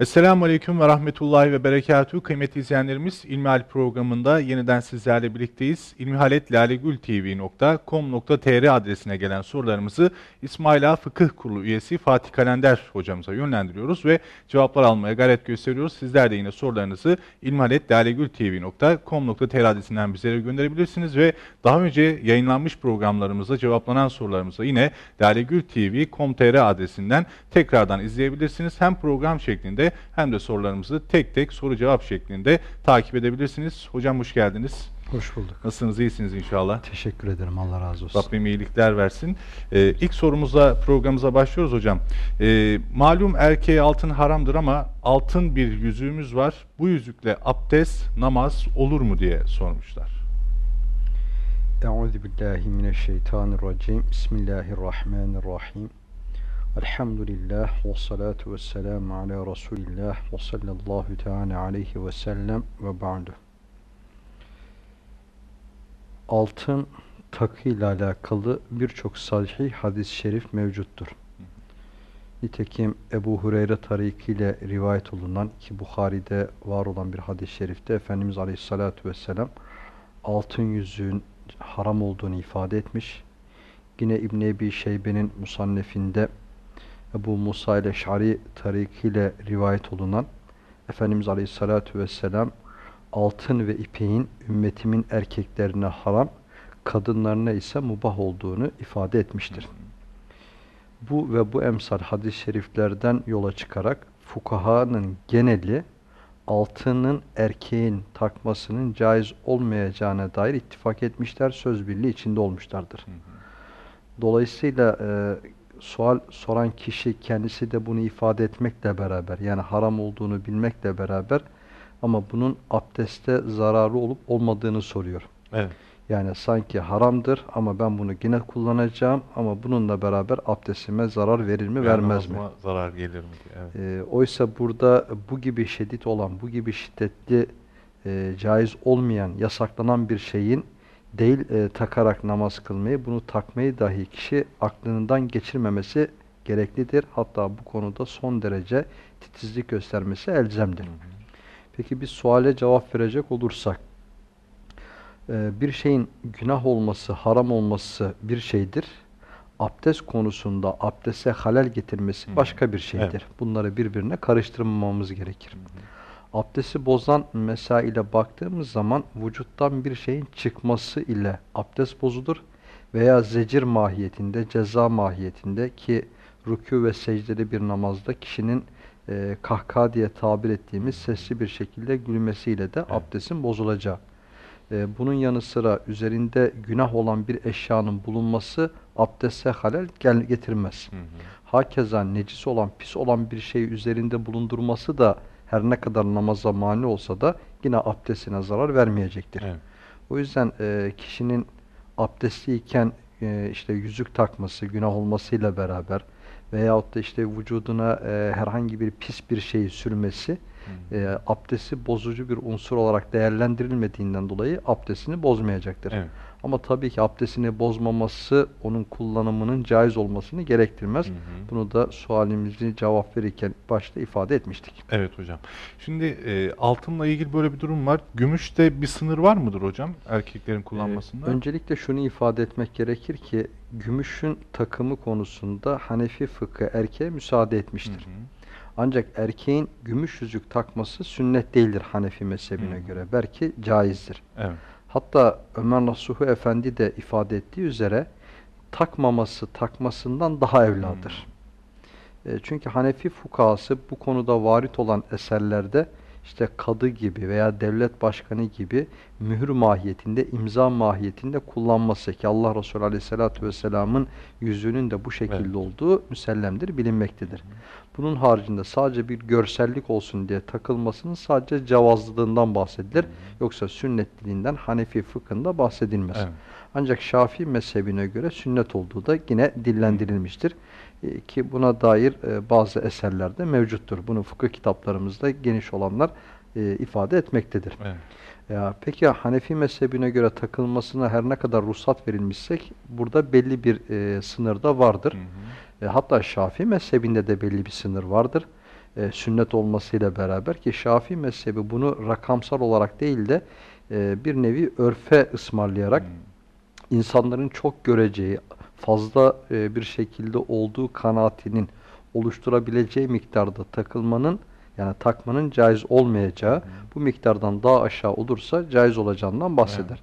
Esselamu Aleyküm ve Rahmetullahi ve Berekatuhu. Kıymetli izleyenlerimiz İlmihal programında yeniden sizlerle birlikteyiz. ilmihaletlalegültv.com.tr adresine gelen sorularımızı İsmaila Fıkıh Kurulu üyesi Fatih Kalender hocamıza yönlendiriyoruz ve cevaplar almaya gayret gösteriyoruz. Sizler de yine sorularınızı ilmihaletlalegültv.com.tr adresinden bizlere gönderebilirsiniz ve daha önce yayınlanmış programlarımızda cevaplanan sorularımızı yine lalegültv.com.tr adresinden tekrardan izleyebilirsiniz. Hem program şeklinde hem de sorularımızı tek tek soru cevap şeklinde takip edebilirsiniz. Hocam hoş geldiniz. Hoş bulduk. Nasılsınız? İyisiniz inşallah. Teşekkür ederim. Allah razı olsun. Rabbim iyilikler versin. Ee, ilk sorumuzla programımıza başlıyoruz hocam. Ee, malum erkeğe altın haramdır ama altın bir yüzüğümüz var. Bu yüzükle abdest, namaz olur mu diye sormuşlar. Euzubillahimineşşeytanirracim. Bismillahirrahmanirrahim. Elhamdülillah ve salatu ve selamu ala Resulillah ve sallallahu teala aleyhi ve sellem ve ba'du. Altın takı ile alakalı birçok sahih hadis-i şerif mevcuttur. Nitekim Ebu Hureyre tarikiyle rivayet olunan ki Bukhari'de var olan bir hadis-i şerifte Efendimiz Aleyhisselatü Vesselam altın yüzüğün haram olduğunu ifade etmiş. Yine İbn Ebi Şeybe'nin musannefinde Ebu Musa ile Şari tarikiyle rivayet olunan Efendimiz Aleyhisselatü Vesselam altın ve ipeğin ümmetimin erkeklerine haram, kadınlarına ise mubah olduğunu ifade etmiştir. Bu ve bu emsal hadis-i şeriflerden yola çıkarak fukahanın geneli altının erkeğin takmasının caiz olmayacağına dair ittifak etmişler, söz birliği içinde olmuşlardır. Dolayısıyla e, sual soran kişi kendisi de bunu ifade etmekle beraber yani haram olduğunu bilmekle beraber ama bunun abdeste zararı olup olmadığını soruyor. Evet. Yani sanki haramdır ama ben bunu yine kullanacağım ama bununla beraber abdestime zarar verir mi vermez mi? zarar gelir mi diye. Evet. E, oysa burada bu gibi şiddet olan, bu gibi şiddetli, e, caiz olmayan, yasaklanan bir şeyin değil e, takarak namaz kılmayı, bunu takmayı dahi kişi aklından geçirmemesi gereklidir. Hatta bu konuda son derece titizlik göstermesi elzemdir. Hı hı. Peki bir suale cevap verecek olursak, e, bir şeyin günah olması, haram olması bir şeydir. Abdest konusunda abdeste halel getirmesi başka bir şeydir. Evet. Bunları birbirine karıştırmamamız gerekir. Hı hı abdesti bozan mesaile baktığımız zaman vücuttan bir şeyin çıkması ile abdest bozulur veya zecir mahiyetinde, ceza mahiyetinde ki rükû ve secdeli bir namazda kişinin e, kahkaha diye tabir ettiğimiz sesli bir şekilde gülmesiyle de evet. abdestin bozulacağı. E, bunun yanı sıra üzerinde günah olan bir eşyanın bulunması abdeste halel gel getirmez. Hı hı. Hakeza necis olan, pis olan bir şey üzerinde bulundurması da her ne kadar namaza mani olsa da yine abdestine zarar vermeyecektir. Evet. O yüzden e, kişinin abdestliyken e, işte yüzük takması, günah olmasıyla beraber veyahut da işte vücuduna e, herhangi bir pis bir şeyi sürmesi e, abdesti bozucu bir unsur olarak değerlendirilmediğinden dolayı abdestini bozmayacaktır. Evet. Ama tabii ki abdestini bozmaması onun kullanımının caiz olmasını gerektirmez. Hı hı. Bunu da sualimizi cevap verirken başta ifade etmiştik. Evet hocam. Şimdi e, altınla ilgili böyle bir durum var. Gümüşte bir sınır var mıdır hocam erkeklerin kullanmasında? Ee, öncelikle şunu ifade etmek gerekir ki gümüşün takımı konusunda Hanefi fıkı erkeğe müsaade etmiştir. Hı hı. Ancak erkeğin gümüş yüzük takması sünnet değildir Hanefi mezhebine hı hı. göre. Belki caizdir. Evet. Hatta Ömer Nasuhu Efendi de ifade ettiği üzere takmaması takmasından daha evladır. Hmm. E, çünkü Hanefi fukahası bu konuda varit olan eserlerde işte kadı gibi veya devlet başkanı gibi mühür mahiyetinde, imza mahiyetinde kullanması ki Allah Resulü Aleyhisselatü Vesselam'ın yüzünün de bu şekilde Evet. olduğu müsellemdir, bilinmektedir. Bunun haricinde sadece bir görsellik olsun diye takılmasının sadece cevazlılığından bahsedilir. Yoksa sünnetliliğinden Hanefi fıkhında bahsedilmez. Evet. Ancak Şafii mezhebine göre sünnet olduğu da yine dillendirilmiştir. E, Ki buna dair e, bazı eserlerde mevcuttur. Bunu fıkıh kitaplarımızda geniş olanlar e, ifade etmektedir. Evet. Ya, peki Hanefi mezhebine göre takılmasına her ne kadar ruhsat verilmişsek burada belli bir e, sınır da vardır. Hı hı. E, hatta Şafii mezhebinde de belli bir sınır vardır. E, sünnet olmasıyla beraber ki Şafii mezhebi bunu rakamsal olarak değil de e, bir nevi örfe ısmarlayarak insanların çok göreceği, fazla e, bir şekilde olduğu kanaatinin oluşturabileceği miktarda takılmanın yani takmanın caiz olmayacağı, bu miktardan daha aşağı olursa caiz olacağından bahseder.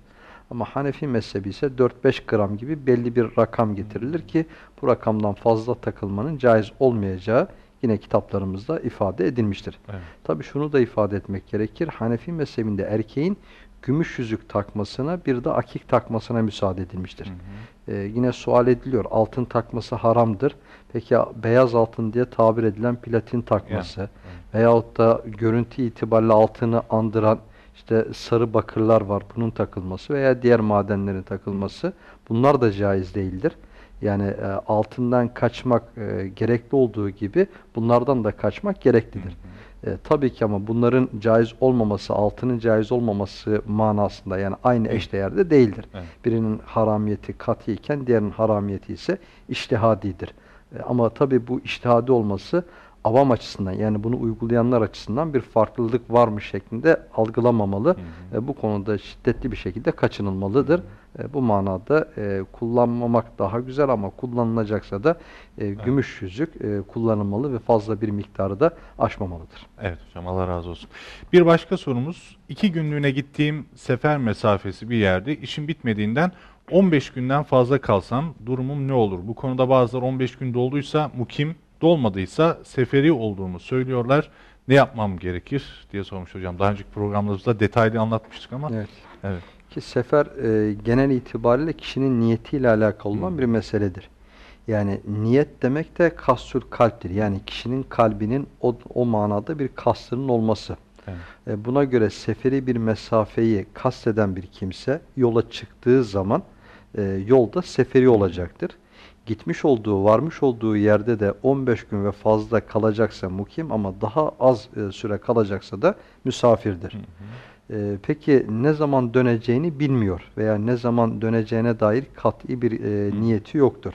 Ama Hanefi mezhebi ise 4-5 gram gibi belli bir rakam getirilir ki bu rakamdan fazla takılmanın caiz olmayacağı yine kitaplarımızda ifade edilmiştir. Evet. Tabi şunu da ifade etmek gerekir. Hanefi mezhebinde erkeğin gümüş yüzük takmasına bir de akik takmasına müsaade edilmiştir. Ee, yine sual ediliyor. Altın takması haramdır. Peki ya beyaz altın diye tabir edilen platin takması veyahut da görüntü itibariyle altını andıran işte sarı bakırlar var. Bunun takılması veya diğer madenlerin takılması bunlar da caiz değildir. Yani e, altından kaçmak e, gerekli olduğu gibi bunlardan da kaçmak gereklidir. E, tabii ki ama bunların caiz olmaması, altının caiz olmaması manasında yani aynı eşdeğerde değildir. Evet. Birinin haramiyeti kat'i iken diğerinin haramiyeti ise iştihadidir. E, ama tabii bu iştihadi olması avam açısından yani bunu uygulayanlar açısından bir farklılık varmış şeklinde algılamamalı. E, bu konuda şiddetli bir şekilde kaçınılmalıdır. E, bu manada e, kullanmamak daha güzel ama kullanılacaksa da e, gümüş yüzük e, kullanılmalı ve fazla bir miktarı da aşmamalıdır. Evet hocam Allah razı olsun. Bir başka sorumuz. iki günlüğüne gittiğim sefer mesafesi bir yerde işim bitmediğinden 15 günden fazla kalsam durumum ne olur? Bu konuda bazıları 15 gün dolduysa mukim, dolmadıysa seferi olduğumu söylüyorlar. Ne yapmam gerekir diye sormuş hocam. Daha önceki programlarımızda detaylı anlatmıştık ama. Evet. Evet. Ki sefer e, genel itibariyle kişinin niyetiyle alakalı olan bir meseledir. Yani niyet demek de kastül kalptir. Yani kişinin kalbinin o, o manada bir kastının olması. Evet. E, buna göre seferi bir mesafeyi kasteden bir kimse yola çıktığı zaman e, yolda seferi olacaktır. Gitmiş olduğu, varmış olduğu yerde de 15 gün ve fazla kalacaksa mukim ama daha az e, süre kalacaksa da misafirdir. E, peki ne zaman döneceğini bilmiyor veya ne zaman döneceğine dair kat'i bir e, niyeti yoktur.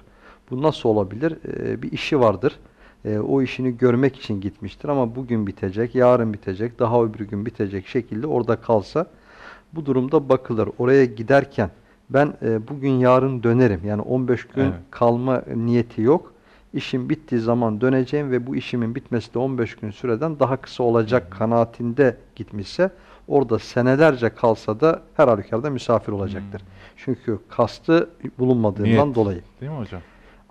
Bu nasıl olabilir? E, bir işi vardır. E, o işini görmek için gitmiştir ama bugün bitecek, yarın bitecek, daha öbür gün bitecek şekilde orada kalsa bu durumda bakılır. Oraya giderken ben e, bugün yarın dönerim. Yani 15 gün Evet. kalma niyeti yok. İşim bittiği zaman döneceğim ve bu işimin bitmesi de 15 gün süreden daha kısa olacak kanaatinde gitmişse orada senelerce kalsa da her halükarda misafir olacaktır. Çünkü kastı bulunmadığından Niyet. dolayı. Değil mi hocam?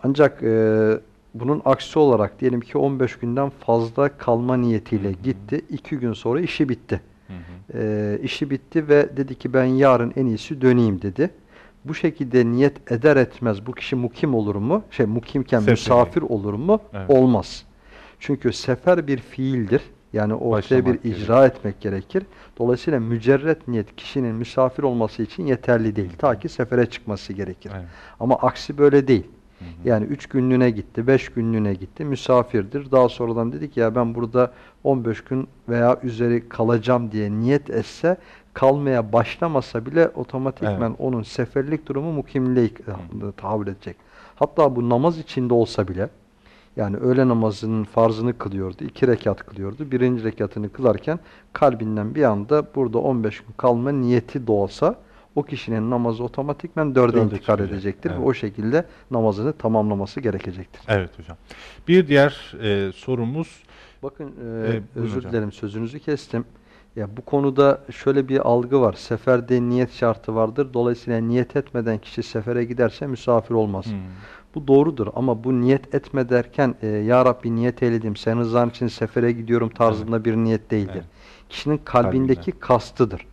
Ancak e, bunun aksi olarak diyelim ki 15 günden fazla kalma niyetiyle gitti. 2 gün sonra işi bitti. Hı hı. E, işi bitti ve dedi ki ben yarın en iyisi döneyim dedi. Bu şekilde niyet eder etmez bu kişi mukim olur mu? Şey mukimken Seferi. misafir olur mu? Evet. Olmaz. Çünkü sefer bir fiildir. Yani ortaya Başlamak bir icra etmek gerekir. Dolayısıyla mücerret niyet kişinin misafir olması için yeterli değil. Ta ki sefere çıkması gerekir. Evet. Ama aksi böyle değil. Yani üç günlüğüne gitti, beş günlüğüne gitti, misafirdir. Daha sonradan dedik ya ben burada 15 gün veya üzeri kalacağım diye niyet etse kalmaya başlamasa bile otomatikmen Evet. onun seferlik durumu mukimliğe e, tahammül edecek. Hatta bu namaz içinde olsa bile yani öğle namazının farzını kılıyordu. iki rekat kılıyordu. Birinci rekatını kılarken kalbinden bir anda burada 15 gün kalma niyeti doğsa o kişinin namazı otomatikmen dörde Dörde intikal çıkacak. edecektir. Evet. ve o şekilde namazını tamamlaması gerekecektir. Evet hocam. Bir diğer e, sorumuz Bakın e, buyurun özür hocam. dilerim sözünüzü kestim. Ya bu konuda şöyle bir algı var. Seferde niyet şartı vardır. Dolayısıyla niyet etmeden kişi sefere giderse misafir olmaz. Hmm. Bu doğrudur ama bu niyet etme derken e, Ya Rabbi niyet eyledim, sen rızan için sefere gidiyorum tarzında bir niyet değildir. Evet. kişinin kalbindeki kastıdır.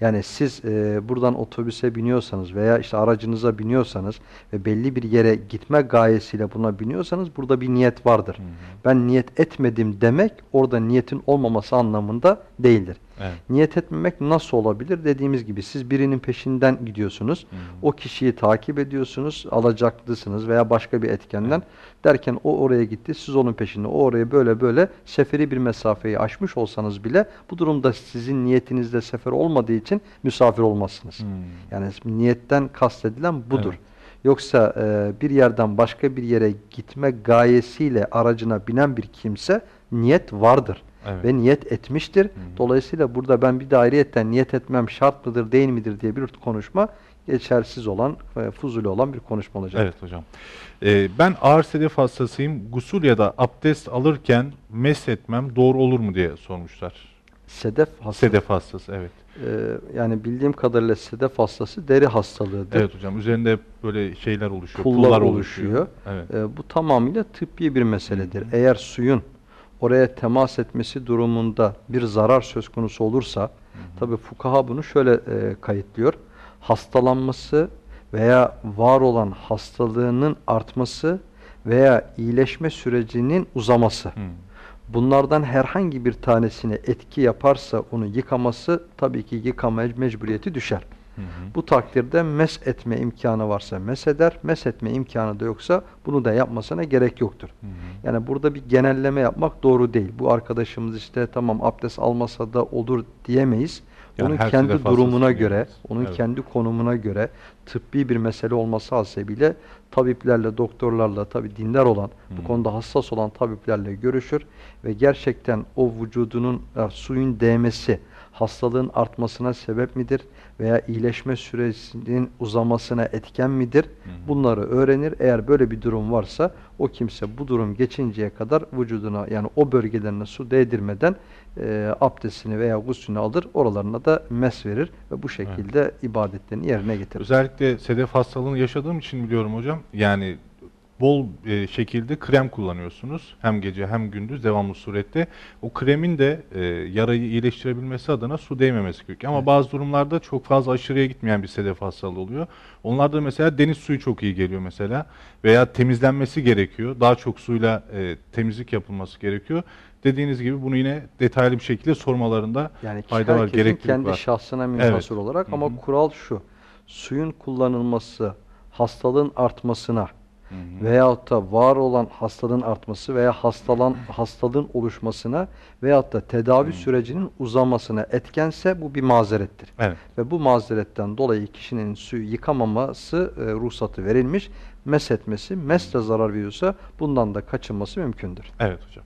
Yani siz e, buradan otobüse biniyorsanız veya işte aracınıza biniyorsanız ve belli bir yere gitme gayesiyle buna biniyorsanız burada bir niyet vardır. Hı hı. Ben niyet etmedim demek orada niyetin olmaması anlamında değildir. Evet. Niyet etmemek nasıl olabilir? Dediğimiz gibi siz birinin peşinden gidiyorsunuz. Hı hı. O kişiyi takip ediyorsunuz, alacaklısınız veya başka bir etkenden. Derken o oraya gitti, siz onun peşinde. O oraya böyle böyle seferi bir mesafeyi aşmış olsanız bile bu durumda sizin niyetinizde sefer olmadığı için misafir olmazsınız. Hmm. Yani niyetten kastedilen budur. Evet. Yoksa e, bir yerden başka bir yere gitme gayesiyle aracına binen bir kimse niyet vardır Evet. ve niyet etmiştir. Hı. Dolayısıyla burada ben bir de ayrıyetten niyet etmem şart mıdır değil midir diye bir konuşma geçersiz olan, e, fuzuli olan bir konuşma olacak. Evet hocam. Ee, ben ağır sedef hastasıyım. Gusül ya da abdest alırken meshetmem doğru olur mu diye sormuşlar. Sedef hastası. Sedef hastası evet. e, yani bildiğim kadarıyla sedef hastası deri hastalığıdır. Evet hocam. Üzerinde böyle şeyler oluşuyor. Pullar pullar oluşuyor. Evet. E, bu tamamıyla tıbbi bir meseledir. Eğer suyun oraya temas etmesi durumunda bir zarar söz konusu olursa, tabi fukaha bunu şöyle e, kayıtlıyor. Hastalanması veya var olan hastalığının artması veya iyileşme sürecinin uzaması. Hı. Bunlardan herhangi bir tanesine etki yaparsa onu yıkaması tabii ki yıkama mecburiyeti düşer. Hı. Bu takdirde mes etme imkanı varsa mes eder, mes etme imkanı da yoksa bunu da yapmasına gerek yoktur. Hı hı. Yani burada bir genelleme yapmak doğru değil. Bu arkadaşımız işte tamam abdest almasa da olur diyemeyiz. Yani onun kendi durumuna göre, onun Evet. kendi konumuna göre tıbbi bir mesele olması hasebiyle tabiplerle, doktorlarla, tabi dindar olan, bu Hı. konuda hassas olan tabiplerle görüşür ve gerçekten o vücudunun e, suyun değmesi hastalığın artmasına sebep midir veya iyileşme süresinin uzamasına etken midir? hı. Bunları öğrenir. Eğer böyle bir durum varsa o kimse bu durum geçinceye kadar vücuduna yani o bölgelerine su değdirmeden e, abdestini veya guslünü alır. Oralarına da mes verir ve bu şekilde ibadetlerini yerine getirir. Özellikle sedef hastalığını yaşadığım için biliyorum hocam. Yani bol e, şekilde krem kullanıyorsunuz. Hem gece hem gündüz devamlı surette. O kremin de e, yarayı iyileştirebilmesi adına su değmemesi gerekiyor. Ama Evet. bazı durumlarda çok fazla aşırıya gitmeyen bir sedef hastalığı oluyor. Onlarda mesela deniz suyu çok iyi geliyor mesela. Veya temizlenmesi gerekiyor. Daha çok suyla e, temizlik yapılması gerekiyor. Dediğiniz gibi bunu yine detaylı bir şekilde sormalarında Yani fayda var, gereklilik kendi var. şahsına münhasır Evet. olarak Hı ama hı. kural şu. Suyun kullanılması hastalığın artmasına Hı veyahut da var olan hastalığın artması veya hastalan hastalığın oluşmasına veyahut da tedavi Hı. sürecinin uzamasına etkense bu bir mazerettir. Evet. Ve bu mazeretten dolayı kişinin suyu yıkamaması e, ruhsatı verilmiş. Mes etmesi, mesle zarar veriyorsa bundan da kaçınması mümkündür. Evet hocam.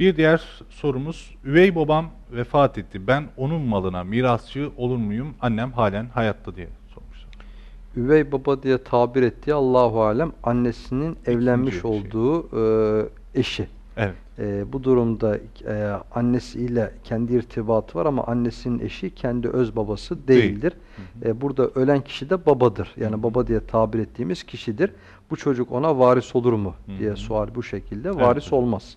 Bir diğer sorumuz, üvey babam vefat etti. Ben onun malına mirasçı olur muyum? Annem halen hayatta diye. Üvey baba diye tabir ettiği Allahu alem annesinin evlenmiş eşi. olduğu e, eşi. Evet. E, bu durumda e, annesiyle kendi irtibatı var ama annesinin eşi kendi öz babası Değil. değildir. Hı hı. E, burada ölen kişi de babadır. Yani Hı baba diye tabir ettiğimiz kişidir. Bu çocuk ona varis olur mu diye sual bu şekilde. Evet, Varis hocam. olmaz.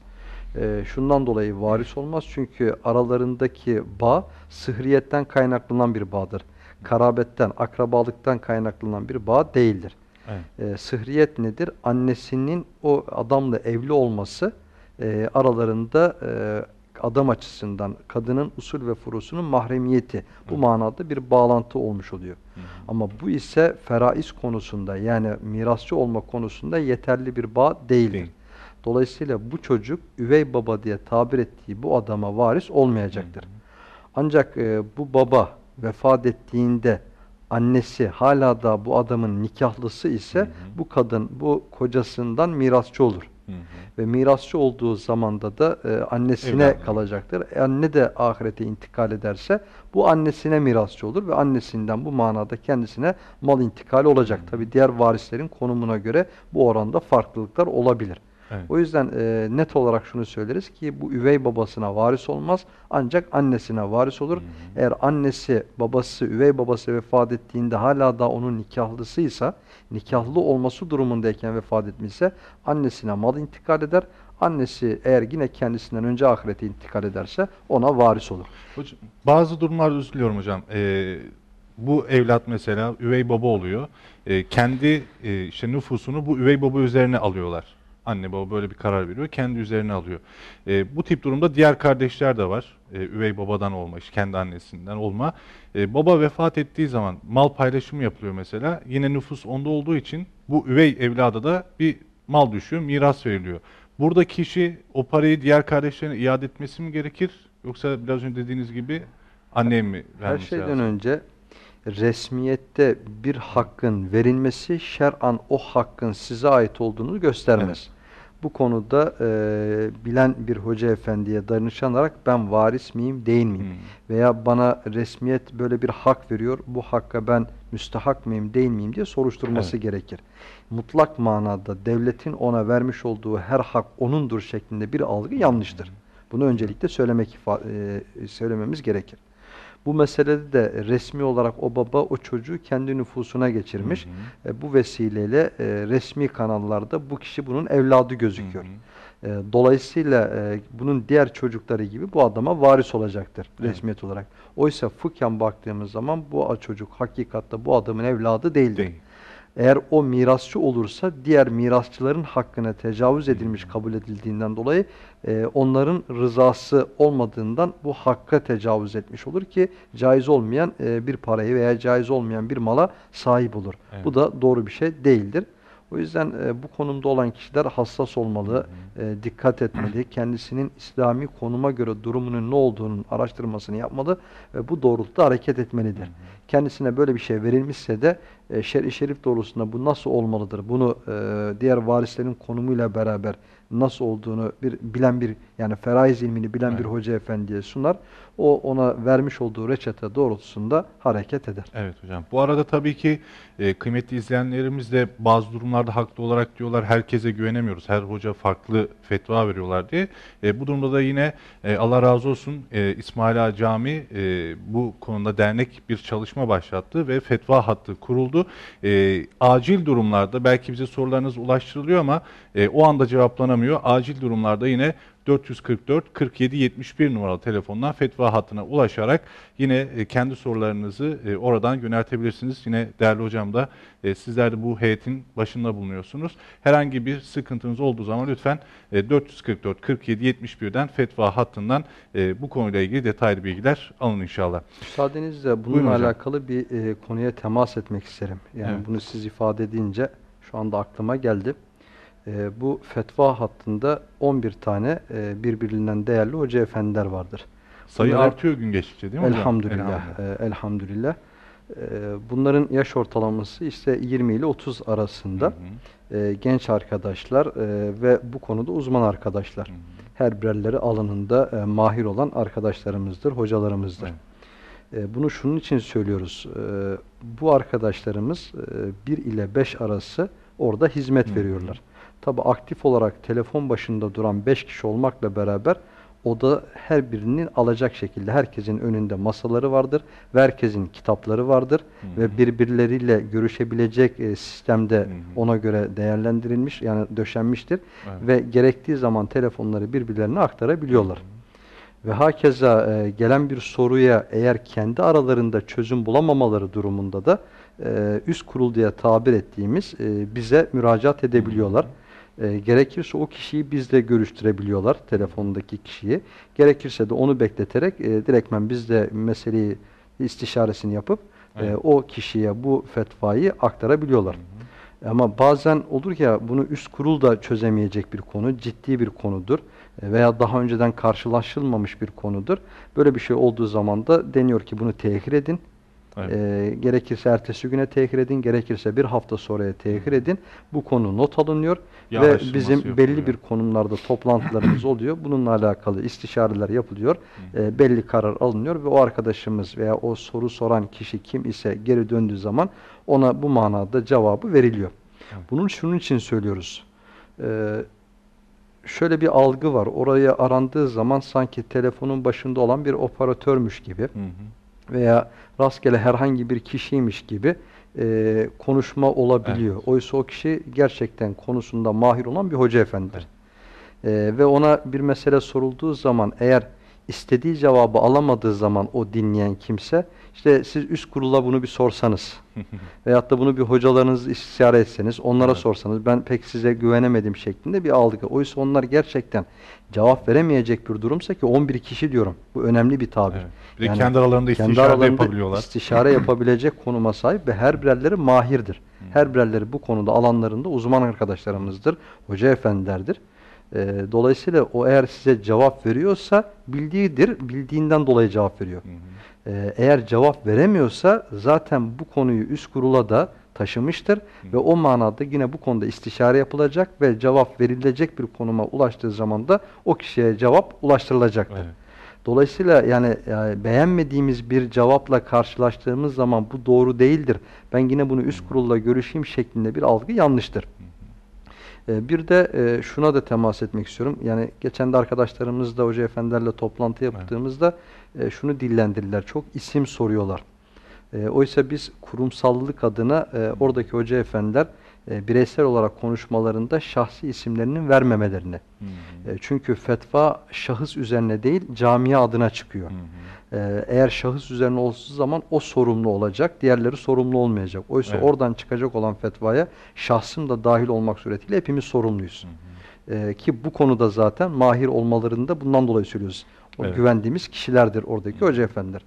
E, şundan dolayı varis olmaz çünkü aralarındaki bağ sıhriyetten kaynaklanan bir bağdır. Karabetten, akrabalıktan kaynaklanan bir bağ değildir. Evet. E, sıhriyet nedir? Annesinin o adamla evli olması e, aralarında e, adam açısından kadının usul ve furusunun mahremiyeti bu Evet. manada bir bağlantı olmuş oluyor. Hı hı. Ama bu ise feraiz konusunda yani mirasçı olma konusunda yeterli bir bağ değildir. Değil. Dolayısıyla bu çocuk üvey baba diye tabir ettiği bu adama varis olmayacaktır. Hı hı. Ancak e, bu baba vefat ettiğinde annesi hala da bu adamın nikahlısı ise Hı hı. bu kadın bu kocasından mirasçı olur. Hı hı. Ve mirasçı olduğu zamanda da e, annesine Evladına. kalacaktır. E, anne de ahirete intikal ederse bu annesine mirasçı olur ve annesinden bu manada kendisine mal intikali olacak. Tabi diğer varislerin konumuna göre bu oranda farklılıklar olabilir. Evet. O yüzden e, net olarak şunu söyleriz ki bu üvey babasına varis olmaz ancak annesine varis olur. Eğer annesi, babası, üvey babası vefat ettiğinde hala da onun nikahlısıysa, nikahlı olması durumundayken vefat etmişse annesine mal intikal eder. Annesi eğer yine kendisinden önce ahirete intikal ederse ona varis olur. Hocam, bazı durumlarda üzülüyorum hocam. Ee, bu evlat mesela üvey baba oluyor. Ee, kendi e, işte nüfusunu bu üvey baba üzerine alıyorlar. Anne baba böyle bir karar veriyor. Kendi üzerine alıyor. Ee, bu tip durumda diğer kardeşler de var. Ee, üvey babadan olma, işte kendi annesinden olma. Ee, baba vefat ettiği zaman mal paylaşımı yapılıyor mesela. Yine nüfus onda olduğu için bu üvey evlada da bir mal düşüyor, miras veriliyor. Burada kişi o parayı diğer kardeşlerine iade etmesi mi gerekir? Yoksa biraz önce dediğiniz gibi anne mi Her vermesi şeyden lazım? önce resmiyette bir hakkın verilmesi şer'an o hakkın size ait olduğunu göstermez. Bu konuda e, bilen bir hoca efendiye danışanarak ben varis miyim değil miyim? Hmm. Veya bana resmiyet böyle bir hak veriyor, bu hakka ben müstahak mıyım değil miyim diye soruşturması gerekir. Mutlak manada devletin ona vermiş olduğu her hak onundur şeklinde bir algı yanlıştır. Bunu öncelikle söylemek e, söylememiz gerekir. Bu meselede de resmi olarak o baba o çocuğu kendi nüfusuna geçirmiş. E, bu vesileyle e, resmi kanallarda bu kişi bunun evladı gözüküyor. E, dolayısıyla e, bunun diğer çocukları gibi bu adama varis olacaktır Evet. resmiyet olarak. Oysa fıkhen baktığımız zaman bu çocuk hakikatte bu adamın evladı değildir. Değil. Eğer o mirasçı olursa diğer mirasçıların hakkına tecavüz edilmiş kabul edildiğinden dolayı e, onların rızası olmadığından bu hakka tecavüz etmiş olur ki caiz olmayan e, bir parayı veya caiz olmayan bir mala sahip olur. Evet. Bu da doğru bir şey değildir. O yüzden e, bu konumda olan kişiler hassas olmalı, e, dikkat etmeli, kendisinin İslami konuma göre durumunun ne olduğunun araştırmasını yapmalı ve bu doğrultuda hareket etmelidir. Kendisine böyle bir şey verilmişse de e, şer'i şerif doğrultusunda bu nasıl olmalıdır? Bunu e, diğer varislerin konumuyla beraber nasıl olduğunu bir bilen bir yani feraiz ilmini bilen bir Evet. hoca efendiye sunar. O ona vermiş olduğu reçete doğrultusunda hareket eder. Evet hocam. Bu arada tabii ki e, kıymetli izleyenlerimiz de bazı durumlarda haklı olarak diyorlar herkese güvenemiyoruz. Her hoca farklı fetva veriyorlar diye. E, bu durumda da yine e, Allah razı olsun e, İsmail Ağa Camii e, bu konuda dernek bir çalışma başlattı ve fetva hattı kuruldu. E, acil durumlarda belki bize sorularınız ulaştırılıyor ama e, o anda cevaplanamıyor. Acil durumlarda yine 444 47 71 numaralı telefondan fetva hattına ulaşarak yine e, kendi sorularınızı e, oradan yöneltebilirsiniz. Yine değerli hocam da e, sizler de bu heyetin başında bulunuyorsunuz. Herhangi bir sıkıntınız olduğu zaman lütfen e, 444 47 71'den fetva hattından bu konuyla ilgili detaylı bilgiler alın inşallah. Müsaadenizle bununla Buyurun hocam. alakalı bir konuya temas etmek isterim. Yani Evet. bunu siz ifade edince şu anda aklıma geldi. E, bu fetva hattında 11 tane e, birbirinden değerli hoca efendiler vardır. Sayı Bunlar- artıyor gün geçtikçe değil mi hocam? Elhamdülillah. e, elhamdülillah. E, bunların yaş ortalaması işte 20 ile 30 arasında Hı hı. e, genç arkadaşlar e, ve bu konuda uzman arkadaşlar. Hı hı. Her birerleri alanında e, mahir olan arkadaşlarımızdır, hocalarımızdır. Evet. E, bunu şunun için söylüyoruz. E, bu arkadaşlarımız e, 1 ile 5 arası orada hizmet Hı hı. veriyorlar. Tabi aktif olarak telefon başında duran 5 kişi olmakla beraber o da her birinin alacak şekilde herkesin önünde masaları vardır ve herkesin kitapları vardır Hı hı. ve birbirleriyle görüşebilecek e, sistemde Hı hı. ona göre değerlendirilmiş yani döşenmiştir Evet. ve gerektiği zaman telefonları birbirlerine aktarabiliyorlar. Ve hakeza e, gelen bir soruya eğer kendi aralarında çözüm bulamamaları durumunda da e, üst kurul diye tabir ettiğimiz e, bize müracaat edebiliyorlar. E, gerekirse o kişiyi bizle görüştürebiliyorlar, telefondaki kişiyi. Gerekirse de onu bekleterek e, direktmen biz de meseleyi istişaresini yapıp e, o kişiye bu fetvayı aktarabiliyorlar. Ama bazen olur ya bunu üst kurul da çözemeyecek bir konu, ciddi bir konudur e, veya daha önceden karşılaşılmamış bir konudur. Böyle bir şey olduğu zaman da deniyor ki bunu tehir edin. Evet. E, gerekirse ertesi güne tehir edin, gerekirse bir hafta sonraya tehir edin. Bu konu not alınıyor Ya ve bizim belli bir konumlarda toplantılarımız oluyor. Bununla alakalı istişareler yapılıyor. E, belli karar alınıyor ve o arkadaşımız veya o soru soran kişi kim ise geri döndüğü zaman ona bu manada cevabı veriliyor. Evet. Bunun şunun için söylüyoruz. E, şöyle bir algı var. Oraya arandığı zaman sanki telefonun başında olan bir operatörmüş gibi Hı hı. veya rastgele herhangi bir kişiymiş gibi e, konuşma olabiliyor. Oysa o kişi gerçekten konusunda mahir olan bir hoca efendidir. E, ve ona bir mesele sorulduğu zaman eğer istediği cevabı alamadığı zaman o dinleyen kimse işte siz üst kurula bunu bir sorsanız veyahut da bunu bir hocalarınız istişare etseniz onlara Evet. sorsanız ben pek size güvenemedim şeklinde bir algı. Oysa onlar gerçekten cevap veremeyecek bir durumsa ki 11 kişi diyorum. Bu önemli bir tabir. Evet. Bir de kendi aralarında istişare de aralarında yapabiliyorlar. istişare yapabilecek konuma sahip ve her birerleri mahirdir. Her birerleri bu konuda alanlarında uzman arkadaşlarımızdır, hoca efendilerdir. Ee, dolayısıyla o eğer size cevap veriyorsa bildiğidir, bildiğinden dolayı cevap veriyor. Hı hı. Ee, eğer cevap veremiyorsa zaten bu konuyu üst kurula da taşımıştır ve o manada yine bu konuda istişare yapılacak ve cevap verilecek bir konuma ulaştığı zaman da o kişiye cevap ulaştırılacaktır. Evet. Dolayısıyla yani, yani beğenmediğimiz bir cevapla karşılaştığımız zaman bu doğru değildir. Ben yine bunu üst kurulla görüşeyim şeklinde bir algı yanlıştır. Ee, Bir de e, şuna da temas etmek istiyorum. Yani geçen de arkadaşlarımızla hoca efendilerle toplantı yaptığımızda e, şunu dillendirdiler. Çok isim soruyorlar. E, oysa biz kurumsallık adına oradaki hoca efendiler bireysel olarak konuşmalarında şahsi isimlerinin vermemelerini. Hı hı. Çünkü fetva şahıs üzerine değil camia adına çıkıyor. Hı hı. Ee, eğer şahıs üzerine olduğu zaman o sorumlu olacak, diğerleri sorumlu olmayacak. Oysa Evet. oradan çıkacak olan fetvaya şahsım da dahil olmak suretiyle hepimiz sorumluyuz. Ee, ki bu konuda zaten mahir olmalarını da bundan dolayı söylüyoruz. O Evet. güvendiğimiz kişilerdir oradaki hoca efendiler.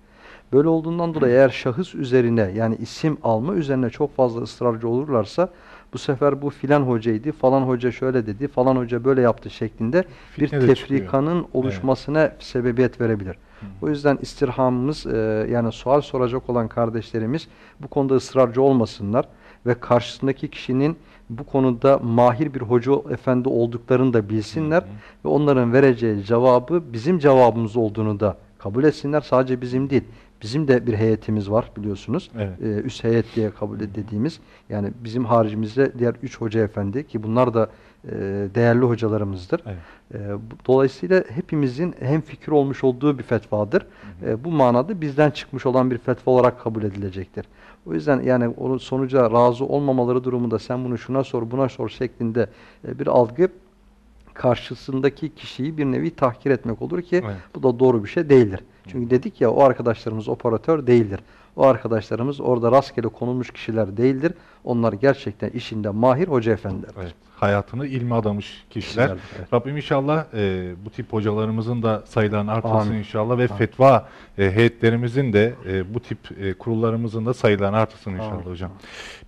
Böyle olduğundan dolayı eğer şahıs üzerine yani isim alma üzerine çok fazla ısrarcı olurlarsa bu sefer bu filan hocaydı, falan hoca şöyle dedi, falan hoca böyle yaptı şeklinde bir Fitne çıkıyor. tefrikanın oluşmasına sebebiyet verebilir. O yüzden istirhamımız e, yani sual soracak olan kardeşlerimiz bu konuda ısrarcı olmasınlar ve karşısındaki kişinin bu konuda mahir bir hoca efendi olduklarını da bilsinler ve onların vereceği cevabı bizim cevabımız olduğunu da kabul etsinler. Sadece bizim değil. Bizim de bir heyetimiz var biliyorsunuz. Evet. Ee, üst heyet diye kabul dediğimiz yani bizim haricimizde diğer üç hoca efendi ki bunlar da e, değerli hocalarımızdır. Evet. E, dolayısıyla hepimizin hem fikir olmuş olduğu bir fetvadır. E, bu manada bizden çıkmış olan bir fetva olarak kabul edilecektir. O yüzden yani onun sonuca razı olmamaları durumunda sen bunu şuna sor buna sor şeklinde e, bir algı karşısındaki kişiyi bir nevi tahkir etmek olur ki Evet. bu da doğru bir şey değildir. Çünkü dedik ya o arkadaşlarımız operatör değildir. O arkadaşlarımız orada rastgele konulmuş kişiler değildir. Onlar gerçekten işinde mahir hoca efendilerdir. Evet. Hayatını ilme adamış kişiler. Evet. Rabbim inşallah e, bu tip hocalarımızın da sayılarını artırsın Amin. inşallah ve fetva e, heyetlerimizin de e, bu tip e, kurullarımızın da sayılarını artırsın inşallah Amin. hocam.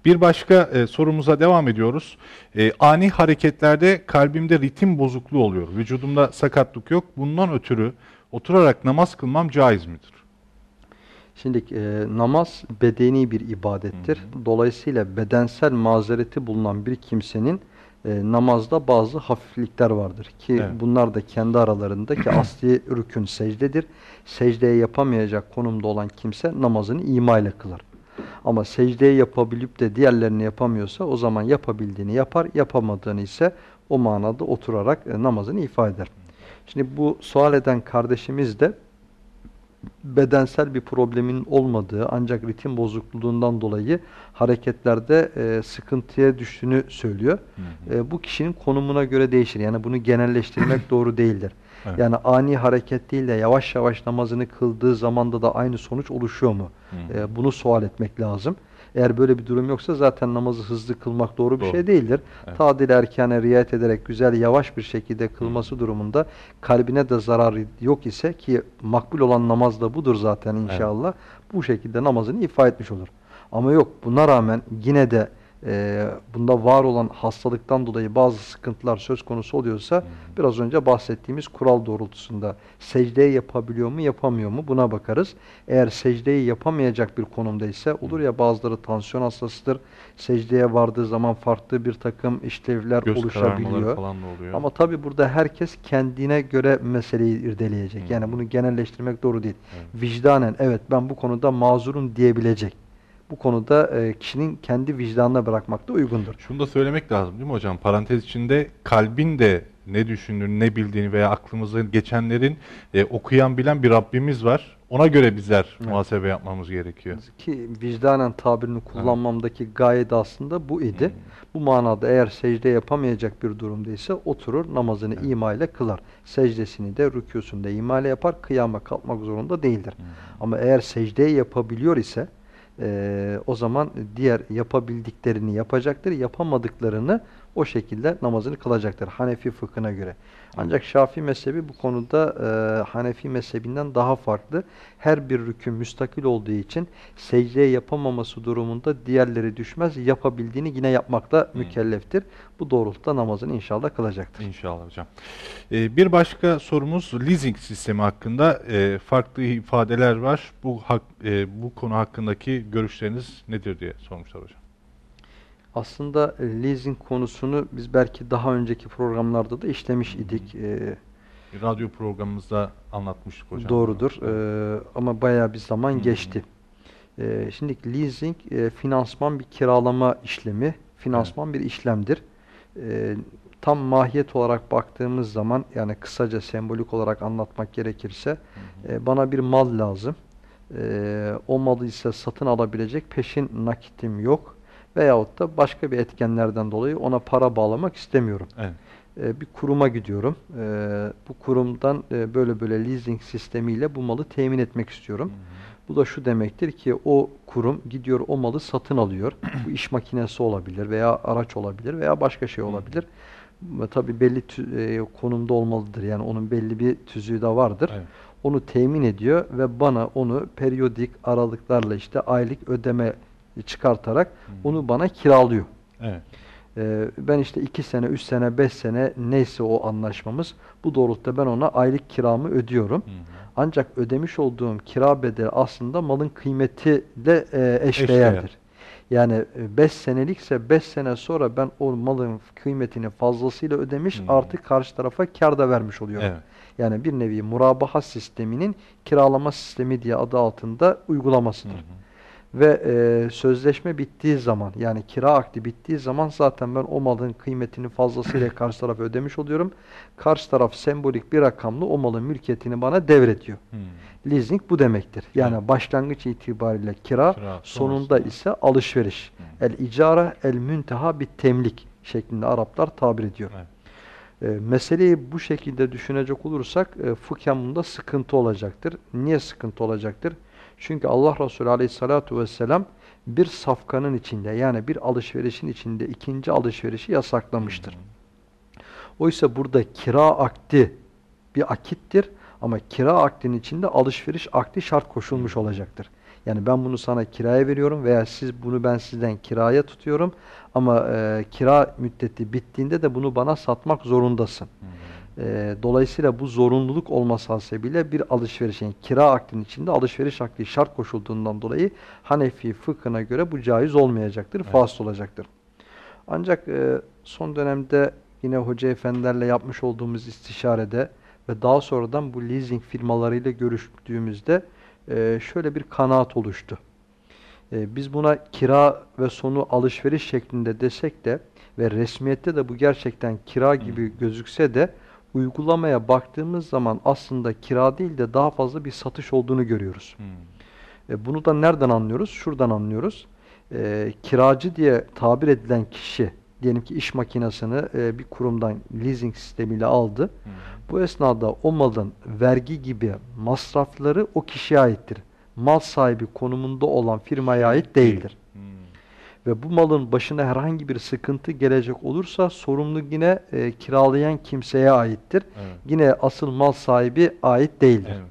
Bir başka e, sorumuza devam ediyoruz. E, ani hareketlerde kalbimde ritim bozukluğu oluyor. Vücudumda sakatlık yok. Bundan ötürü oturarak namaz kılmam caiz midir? Şimdi e, namaz bedeni bir ibadettir. Dolayısıyla bedensel mazereti bulunan bir kimsenin e, namazda bazı hafiflikler vardır ki Evet. bunlar da kendi aralarında ki asli rükün secdedir. Secdeye yapamayacak konumda olan kimse namazını ima ile kılar. Ama secdeyi yapabilip de diğerlerini yapamıyorsa o zaman yapabildiğini yapar, yapamadığını ise o manada oturarak e, namazını ifade eder. Şimdi bu sual eden kardeşimiz de bedensel bir problemin olmadığı ancak ritim bozukluğundan dolayı hareketlerde e, sıkıntıya düştüğünü söylüyor. E, bu kişinin konumuna göre değişir. Yani bunu genelleştirmek doğru değildir. Evet. Yani ani hareket değil de yavaş yavaş namazını kıldığı zamanda da aynı sonuç oluşuyor mu? Hı. E, bunu sual etmek lazım. Eğer böyle bir durum yoksa zaten namazı hızlı kılmak doğru bir Doğru. şey değildir. Evet. Tadil erkene riayet ederek güzel yavaş bir şekilde kılması durumunda kalbine de zarar yok ise ki makbul olan namaz da budur zaten inşallah. Bu şekilde namazını ifade etmiş olur. Ama yok buna rağmen yine de e, bunda var olan hastalıktan dolayı bazı sıkıntılar söz konusu oluyorsa biraz önce bahsettiğimiz kural doğrultusunda secdeyi yapabiliyor mu yapamıyor mu buna bakarız. Eğer secdeyi yapamayacak bir konumda ise olur ya bazıları tansiyon hastasıdır. Secdeye vardığı zaman farklı bir takım işlevler Göz oluşabiliyor. falan da oluyor. Ama tabi burada herkes kendine göre meseleyi irdeleyecek. Yani bunu genelleştirmek doğru değil. Vicdanen evet ben bu konuda mazurum diyebilecek. Bu konuda e, kişinin kendi vicdanına bırakmak da uygundur. Şunu da söylemek lazım değil mi hocam? Parantez içinde kalbin de ne düşündüğünü, ne bildiğini veya aklımıza geçenlerin e, okuyan bilen bir Rabbimiz var. Ona göre bizler Evet. muhasebe yapmamız gerekiyor. Ki vicdanen tabirini kullanmamdaki gaye de aslında bu idi. Bu manada eğer secde yapamayacak bir durumdaysa oturur namazını ima ile kılar. Secdesini de rükûsunu da ima ile yapar. Kıyama kalkmak zorunda değildir. Ama eğer secdeyi yapabiliyor ise eee, o zaman diğer yapabildiklerini yapacaktır. Yapamadıklarını o şekilde namazını kılacaktır. Hanefi fıkhına göre. Ancak Şafii mezhebi bu konuda eee, Hanefi mezhebinden daha farklı. Her bir rükün müstakil olduğu için secdeye yapamaması durumunda diğerleri düşmez. Yapabildiğini yine yapmakla mükelleftir. Bu doğrultuda namazını inşallah kılacaktır. İnşallah hocam. Ee, bir başka sorumuz leasing sistemi hakkında Ee, farklı ifadeler var. Bu hak, e, bu konu hakkındaki görüşleriniz nedir diye sormuşlar hocam. Aslında e, leasing konusunu biz belki daha önceki programlarda da işlemiş idik. Ee, Radyo programımızda anlatmıştık hocam. Doğrudur. Ee, ama bayağı bir zaman Hı hı. geçti. Ee, şimdi leasing e, finansman bir kiralama işlemi, finansman bir işlemdir. Ee, tam mahiyet olarak baktığımız zaman yani kısaca sembolik olarak anlatmak gerekirse e, bana bir mal lazım. Ee, o malı ise satın alabilecek peşin nakitim yok. Veyahut da başka bir etkenlerden dolayı ona para bağlamak istemiyorum. Evet. E, bir kuruma gidiyorum. E, bu kurumdan e, böyle böyle leasing sistemiyle bu malı temin etmek istiyorum. Bu da şu demektir ki o kurum gidiyor o malı satın alıyor. bu iş makinesi olabilir veya araç olabilir veya başka şey olabilir. Ve Tabii belli e, konumda olmalıdır. Yani onun belli bir tüzüğü de vardır. Evet. Onu temin ediyor ve bana onu periyodik aralıklarla işte aylık ödeme çıkartarak onu bana kiralıyor. Evet. Ee, ben işte 2 sene, 3 sene, 5 sene neyse o anlaşmamız bu doğrultuda ben ona aylık kiramı ödüyorum. Hı hı. Ancak ödemiş olduğum kira bedeli aslında malın kıymetiyle e, eşdeğerdir. Yani 5 senelikse 5 sene sonra ben o malın kıymetini fazlasıyla ödemiş Hmm. artık karşı tarafa kar da vermiş oluyorum. Evet. Yani bir nevi murabaha sisteminin kiralama sistemi diye adı altında uygulamasıdır. Hı. Ve e, sözleşme bittiği zaman yani kira akdi bittiği zaman zaten ben o malın kıymetini fazlasıyla karşı tarafa ödemiş oluyorum. Karşı taraf sembolik bir rakamlı o malın mülkiyetini bana devrediyor. Hı. Leasing bu demektir. Yani Evet. başlangıç itibariyle kira, Kira, sonunda ise alışveriş. Hı. El icara, el münteha bir temlik şeklinde Araplar tabir ediyor. Evet. E, meseleyi bu şekilde düşünecek olursak e, fıkhen bunda sıkıntı olacaktır. Niye sıkıntı olacaktır? Çünkü Allah Resulü Aleyhisselatü Vesselam bir safkanın içinde yani bir alışverişin içinde ikinci alışverişi yasaklamıştır. Oysa burada kira akdi bir akittir ama kira akdinin içinde alışveriş akdi şart koşulmuş olacaktır. Yani ben bunu sana kiraya veriyorum veya siz bunu ben sizden kiraya tutuyorum ama e, kira müddeti bittiğinde de bunu bana satmak zorundasın. Hı. E, dolayısıyla bu zorunluluk olması hasebiyle bir alışveriş, yani kira akdinin içinde alışveriş akdi şart koşulduğundan dolayı Hanefi fıkhına göre bu caiz olmayacaktır, Evet. fasıl olacaktır. Ancak e, son dönemde yine hoca efendilerle yapmış olduğumuz istişarede ve daha sonradan bu leasing firmalarıyla görüştüğümüzde e, şöyle bir kanaat oluştu. E, biz buna kira ve sonu alışveriş şeklinde desek de ve resmiyette de bu gerçekten kira gibi gözükse de uygulamaya baktığımız zaman aslında kira değil de daha fazla bir satış olduğunu görüyoruz. Hı. E, bunu da nereden anlıyoruz? Şuradan anlıyoruz. E, kiracı diye tabir edilen kişi diyelim ki iş makinesini e, bir kurumdan leasing sistemiyle aldı. Hı. Bu esnada o malın vergi gibi masrafları o kişiye aittir. Mal sahibi konumunda olan firmaya ait değildir. Ve bu malın başına herhangi bir sıkıntı gelecek olursa sorumlu yine e, kiralayan kimseye aittir. Evet. Yine asıl mal sahibi ait değildir. Evet.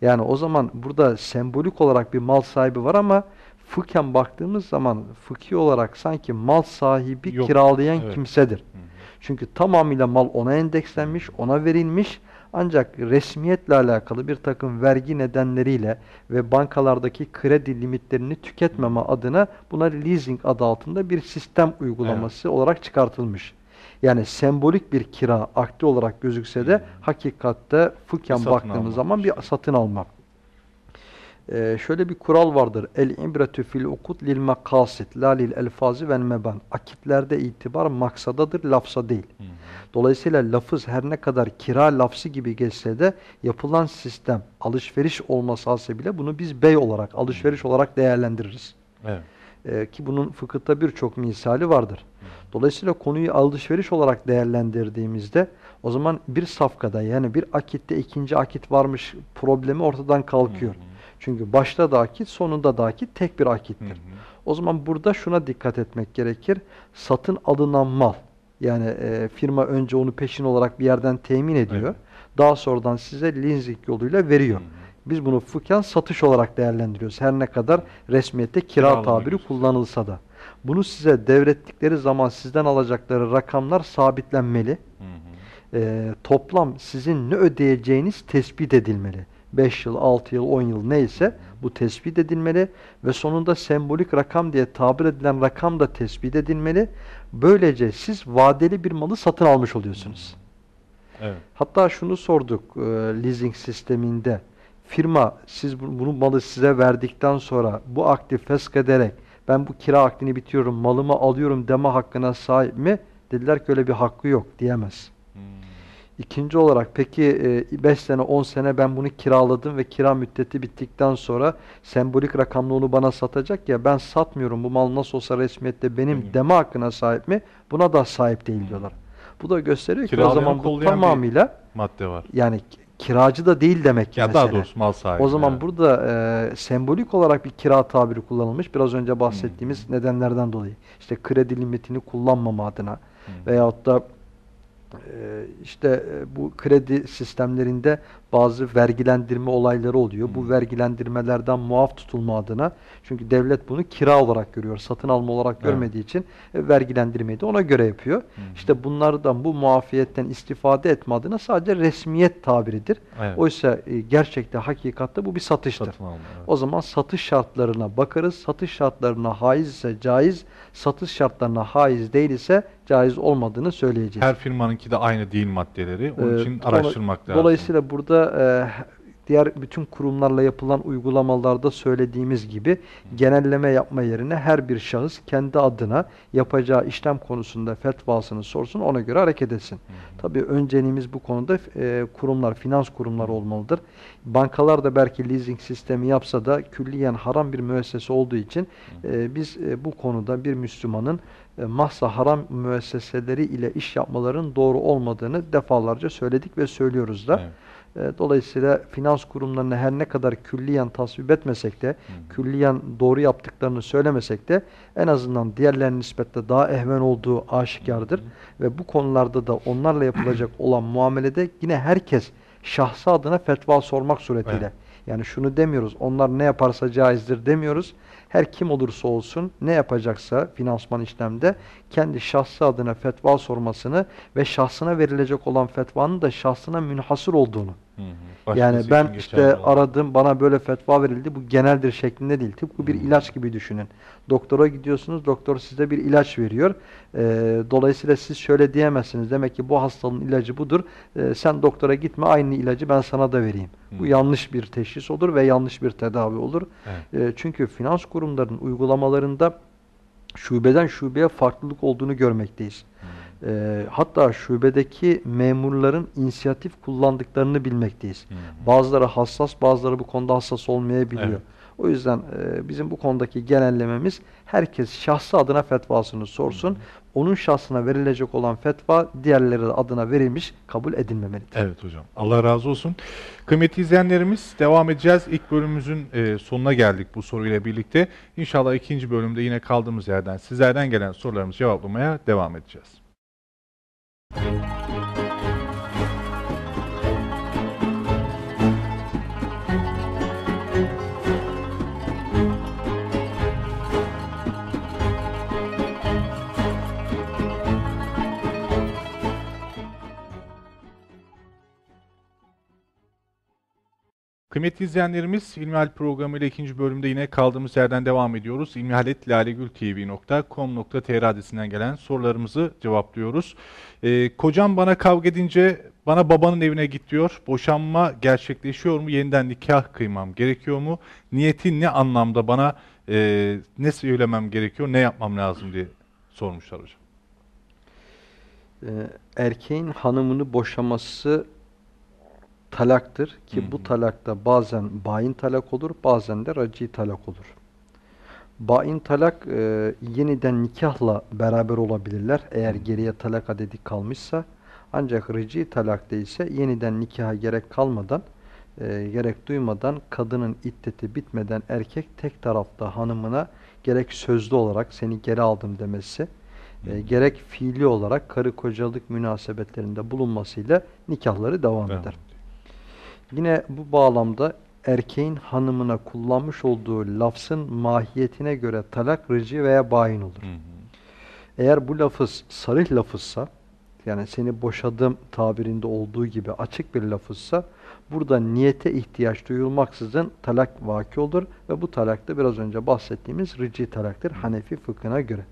Yani o zaman burada sembolik olarak bir mal sahibi var ama fıkhen baktığımız zaman fıkhi olarak sanki mal sahibi Yok. kiralayan Evet. kimsedir. Hı. Çünkü tamamıyla mal ona endekslenmiş, ona verilmiş. Ancak resmiyetle alakalı bir takım vergi nedenleriyle ve bankalardaki kredi limitlerini tüketmeme adına buna leasing adı altında bir sistem uygulaması olarak çıkartılmış. Yani sembolik bir kira akdi olarak gözükse de Hmm. hakikatte fıkhen baktığımız zaman bir satın alma. Ee, şöyle bir kural vardır. El ibretü fil ukut lil makasit la lil elfazi vel meban. Akitlerde itibar maksadadır, lafza değil. Hı. Dolayısıyla lafız her ne kadar kira lafzı gibi geçse de yapılan sistem alışveriş olması hasebiyle bunu biz bey olarak, alışveriş olarak değerlendiririz. Evet. Ee, ki bunun fıkıhta birçok misali vardır. Dolayısıyla konuyu alışveriş olarak değerlendirdiğimizde o zaman bir safkada yani bir akitte ikinci akit varmış problemi ortadan kalkıyor. Hı hı. Çünkü başta da akit, sonunda da akit tek bir Hı akittir. hı. O zaman burada şuna dikkat etmek gerekir. Satın alınan mal yani e, firma önce onu peşin olarak bir yerden temin ediyor. Evet. Daha sonradan size leasing yoluyla veriyor. Hı hı. Biz bunu fıkhen satış olarak değerlendiriyoruz. Her ne kadar resmiyette kira Kiralama tabiri diyorsun. kullanılsa da. Bunu size devrettikleri zaman sizden alacakları rakamlar sabitlenmeli. Hı hı. Ee, toplam sizin ne ödeyeceğiniz tespit edilmeli. 5 yıl, 6 yıl, 10 yıl neyse bu tespit edilmeli ve sonunda sembolik rakam diye tabir edilen rakam da tespit edilmeli. Böylece siz vadeli bir malı satın almış oluyorsunuz. Evet. Hatta şunu sorduk e, leasing sisteminde. Firma siz bu, bunu malı size verdikten sonra bu akdi fesk ederek ben bu kira akdini bitiriyorum, malımı alıyorum deme hakkına sahip mi? Dediler ki öyle bir hakkı yok diyemez. İkinci olarak peki 5 sene 10 sene ben bunu kiraladım ve kira müddeti bittikten sonra sembolik rakamla onu bana satacak ya ben satmıyorum bu mal nasıl olsa resmiyette benim Benim. deme hakkına sahip mi? Buna da sahip değil diyorlar. Bu da gösteriyor ki o zaman bu tamamıyla Madde var. yani ki- kiracı da değil demek ki Ya mesele. daha doğrusu mal sahibi. O zaman evet. burada e, sembolik olarak bir kira tabiri kullanılmış. Biraz önce bahsettiğimiz nedenlerden dolayı. İşte kredi limitini kullanmama adına Hı. veyahut da e, işte e, bu kredi sistemlerinde bazı vergilendirme olayları oluyor. Bu Hı. vergilendirmelerden muaf tutulma adına çünkü devlet bunu kira olarak görüyor. Satın alma olarak Evet. görmediği için e, vergilendirmeyi de ona göre yapıyor. Hı. İşte bunlardan bu muafiyetten istifade etme adına sadece resmiyet tabiridir. Evet. Oysa e, gerçekte hakikatte bu bir satıştır. Satın alma. evet. O zaman satış şartlarına bakarız. Satış şartlarına haiz ise caiz, satış şartlarına haiz değil ise caiz olmadığını söyleyeceğiz. Her firmanınki de aynı değil maddeleri. Onun Ee, için araştırmak lazım. Dolayısıyla burada e, diğer bütün kurumlarla yapılan uygulamalarda söylediğimiz gibi genelleme yapma yerine her bir şahıs kendi adına yapacağı işlem konusunda fetvasını sorsun ona göre hareket etsin. Tabii önceliğimiz bu konuda e, kurumlar, finans kurumları olmalıdır. Bankalar da belki leasing sistemi yapsa da külliyen haram bir müessese olduğu için e, biz e, bu konuda bir Müslümanın e, mahsa haram müesseseleri ile iş yapmaların doğru olmadığını defalarca söyledik ve söylüyoruz da. Evet. E, Dolayısıyla finans kurumlarını her ne kadar külliyen tasvip etmesek de, külliyen doğru yaptıklarını söylemesek de en azından diğerlerine nispetle daha ehven olduğu aşikardır. Ve bu konularda da onlarla yapılacak olan muamelede yine herkes şahsı adına fetva sormak suretiyle. Evet. Yani şunu demiyoruz, onlar ne yaparsa caizdir demiyoruz. Her kim olursa olsun ne yapacaksa finansman işlemde kendi şahsı adına fetva sormasını ve şahsına verilecek olan fetvanın da şahsına münhasır olduğunu. Hı hı. Yani ben işte olan. aradım bana böyle fetva verildi bu geneldir şeklinde değil. Tıpkı bir Hmm. ilaç gibi düşünün. Doktora gidiyorsunuz doktor size bir ilaç veriyor. Ee, dolayısıyla siz şöyle diyemezsiniz. Demek ki bu hastalığın ilacı budur. Ee, sen doktora gitme aynı ilacı ben sana da vereyim. Bu Hmm. yanlış bir teşhis olur ve yanlış bir tedavi olur. Evet. Ee, çünkü finans kurumlarının uygulamalarında şubeden şubeye farklılık olduğunu görmekteyiz. Ee, hatta şubedeki memurların inisiyatif kullandıklarını bilmekteyiz. Hı hı. Bazıları hassas, bazıları bu konuda hassas olmayabiliyor. Evet. O yüzden e, bizim bu konudaki genellememiz herkes şahsı adına fetvasını sorsun. Onun şahsına verilecek olan fetva diğerleri adına verilmiş kabul edilmemelidir. Evet hocam. Allah razı olsun. Kıymetli izleyenlerimiz devam edeceğiz. İlk bölümümüzün e, sonuna geldik bu soruyla birlikte. İnşallah ikinci bölümde yine kaldığımız yerden sizlerden gelen sorularımızı cevaplamaya devam edeceğiz. Thank you. Kıymetli izleyenlerimiz İlmihal programı ile ikinci bölümde yine kaldığımız yerden devam ediyoruz. ilmihaletlalegültv.com.tr adresinden gelen sorularımızı cevaplıyoruz. Ee, kocam bana kavga edince bana babanın evine git diyor. Boşanma gerçekleşiyor mu? Yeniden nikah kıymam gerekiyor mu? Niyetin ne anlamda bana e, ne söylemem gerekiyor, ne yapmam lazım diye sormuşlar hocam. Ee, erkeğin hanımını boşaması talaktır ki Hı hı. bu talakta bazen bain talak olur, bazen de raci talak olur. Bain talak e, yeniden nikahla beraber olabilirler eğer geriye talak adedi kalmışsa. Ancak rıcı talakta ise yeniden nikaha gerek kalmadan, e, gerek duymadan kadının iddeti bitmeden erkek tek tarafta hanımına gerek sözlü olarak seni geri aldım demesi, e, gerek fiili olarak karı kocalık münasebetlerinde bulunmasıyla nikahları devam Devam eder. Yine bu bağlamda erkeğin hanımına kullanmış olduğu lafzın mahiyetine göre talak, rıcı veya bayin olur. Hı hı. Eğer bu lafız sarih lafızsa, yani seni boşadım tabirinde olduğu gibi açık bir lafızsa, burada niyete ihtiyaç duyulmaksızın talak vaki olur ve bu talak da biraz önce bahsettiğimiz rıcı talaktır Hanefi fıkhına göre.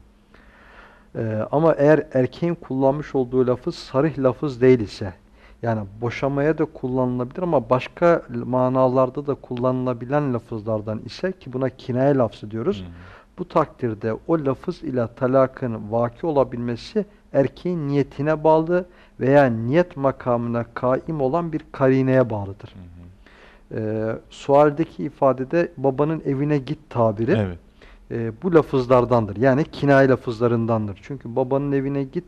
Ee, ama eğer erkeğin kullanmış olduğu lafız sarih lafız değil ise, yani boşamaya da kullanılabilir ama başka manalarda da kullanılabilen lafızlardan ise ki buna kinaye lafzı diyoruz. Hı. Bu takdirde o lafız ile talakın vaki olabilmesi erkeğin niyetine bağlı veya niyet makamına kaim olan bir karineye bağlıdır. Hı hı. Ee, sualdeki ifadede babanın evine git tabiri Evet. e, bu lafızlardandır. Yani kinaye lafızlarındandır. Çünkü babanın evine git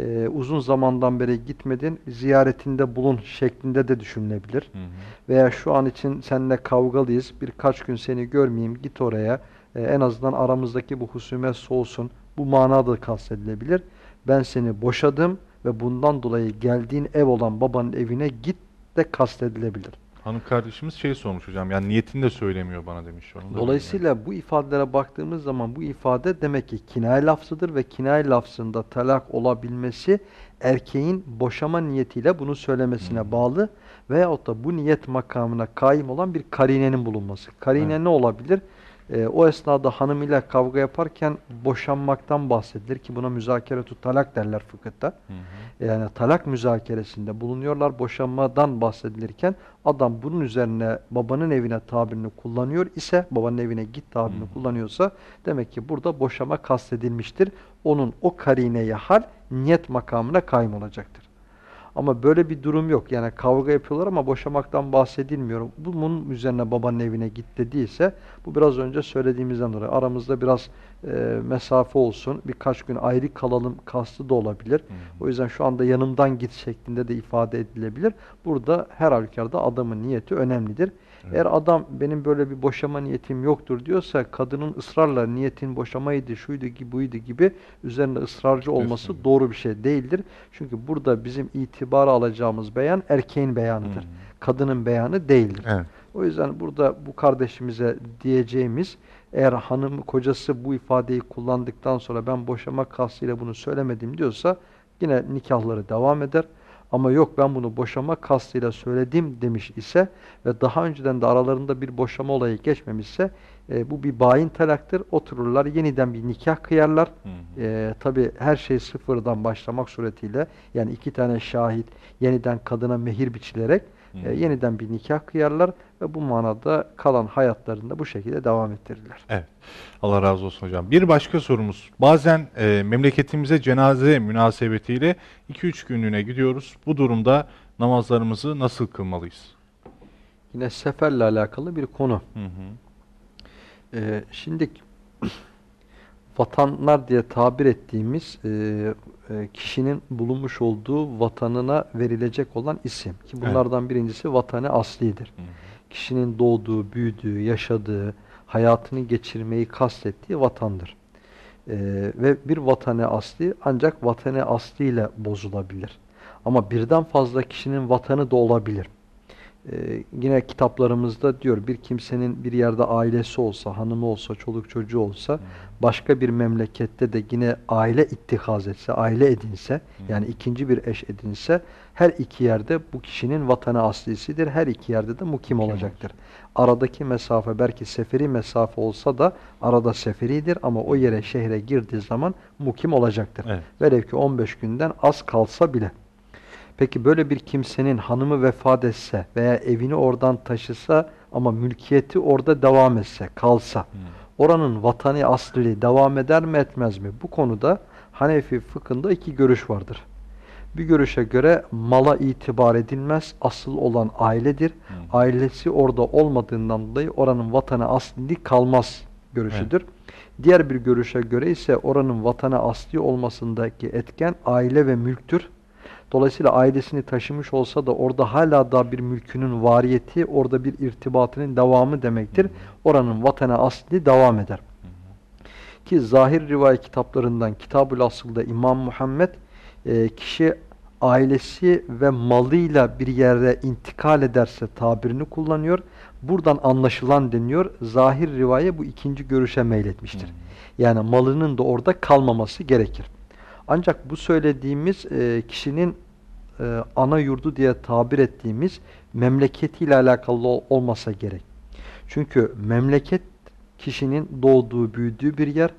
e, uzun zamandan beri gitmedin ziyaretinde bulun şeklinde de düşünülebilir. Hı hı. Veya şu an için seninle kavgalıyız birkaç gün seni görmeyeyim git oraya e, en azından aramızdaki bu husumet soğusun. Bu manada kastedilebilir. Ben seni boşadım ve bundan dolayı geldiğin ev olan babanın evine git de kastedilebilir. Hanım kardeşimiz şey sormuş hocam. Yani niyetini de söylemiyor bana demiş. Onu da bilmiyorum. Dolayısıyla bu ifadelere baktığımız zaman bu ifade demek ki kinaye lafzıdır ve kinaye lafzında talak olabilmesi erkeğin boşama niyetiyle bunu söylemesine Hı. bağlı veyahut da bu niyet makamına kaim olan bir karinenin bulunması. Karine Evet. ne olabilir? Ee, o esnada hanımıyla kavga yaparken boşanmaktan bahsedilir ki buna müzakeretü talak derler fıkıhta. Hı hı. Yani talak müzakeresinde bulunuyorlar. Boşanmadan bahsedilirken adam bunun üzerine babanın evine tabirini kullanıyor ise, babanın evine git tabirini Hı. kullanıyorsa demek ki burada boşama kastedilmiştir. Onun o karineye hal niyet makamına kaym olacaktır. Ama böyle bir durum yok. Yani kavga yapıyorlar ama boşamaktan bahsedilmiyor. Bunun üzerine babanın evine git dediyse bu biraz önce söylediğimizden dolayı aramızda biraz e, mesafe olsun, birkaç gün ayrı kalalım kastı da olabilir. Hı hı. O yüzden şu anda yanımdan git şeklinde de ifade edilebilir. Burada her halükarda adamın niyeti önemlidir. Evet. Eğer adam benim böyle bir boşama niyetim yoktur diyorsa kadının ısrarla niyetin boşamaydı, şuydu gibi, buydu gibi üzerine ısrarcı olması Kesinlikle. doğru bir şey değildir. Çünkü burada bizim itibara alacağımız beyan erkeğin beyanıdır. Hı. Kadının beyanı değildir. Evet. O yüzden burada bu kardeşimize diyeceğimiz eğer hanım kocası bu ifadeyi kullandıktan sonra ben boşama kastıyla bunu söylemedim diyorsa yine nikahları devam eder. Ama yok ben bunu boşama kastıyla söyledim demiş ise ve daha önceden de aralarında bir boşama olayı geçmemişse e, bu bir bayin talaktır. Otururlar yeniden bir nikah kıyarlar. Hı hı. E, Tabi her şey sıfırdan başlamak suretiyle yani iki tane şahit yeniden kadına mehir biçilerek Hı e, yeniden bir nikah kıyarlar ve bu manada kalan hayatlarında bu şekilde devam ettirirler. Evet. Allah razı olsun hocam. Bir başka sorumuz. Bazen e, memleketimize cenaze münasebetiyle 2-3 günlüğüne gidiyoruz. Bu durumda namazlarımızı nasıl kılmalıyız? Yine seferle alakalı bir konu. Hı hı. E, şimdi vatanlar diye tabir ettiğimiz e, e, kişinin bulunmuş olduğu vatanına verilecek olan isim. Ki bunlardan birincisi vatanı aslidir. Hı hı. Kişinin doğduğu, büyüdüğü, yaşadığı, hayatını geçirmeyi kastettiği vatandır. Ee, ve bir vatanı asli ancak vatanı asli ile bozulabilir. Ama birden fazla kişinin vatanı da olabilir. Ee, yine kitaplarımızda diyor bir kimsenin bir yerde ailesi olsa, hanımı olsa, çoluk çocuğu olsa, başka bir memlekette de yine aile ittihaz etse, aile edinse, yani ikinci bir eş edinse, her iki yerde bu kişinin vatanı aslisidir. Her iki yerde de mukim olacaktır. Aradaki mesafe belki seferi mesafe olsa da arada seferidir ama o yere şehre girdiği zaman mukim olacaktır. Evet. Velev ki 15 günden az kalsa bile. Peki böyle bir kimsenin hanımı vefat etse veya evini oradan taşısa ama mülkiyeti orada devam etse, kalsa, oranın vatanı asli devam eder mi etmez mi? Bu konuda Hanefi fıkhında iki görüş vardır. Bir görüşe göre mala itibar edilmez, asıl olan ailedir. Ailesi orada olmadığından dolayı oranın vatanı asli kalmaz görüşüdür. Diğer bir görüşe göre ise oranın vatanı asli olmasındaki etken aile ve mülktür. Dolayısıyla ailesini taşımış olsa da orada hala da bir mülkünün variyeti, orada bir irtibatının devamı demektir. Oranın vatanı asli devam eder. Ki zahir rivayet kitaplarından Kitab-ül Asıl'da İmam Muhammed e, kişi ailesi ve malıyla bir yere intikal ederse tabirini kullanıyor. Buradan anlaşılan deniyor. Zahir rivayet bu ikinci görüşe meyletmiştir. Yani malının da orada kalmaması gerekir. Ancak bu söylediğimiz e, kişinin e, ana yurdu diye tabir ettiğimiz memleketiyle alakalı ol- olmasa gerek. Çünkü memleket kişinin doğduğu, büyüdüğü bir yer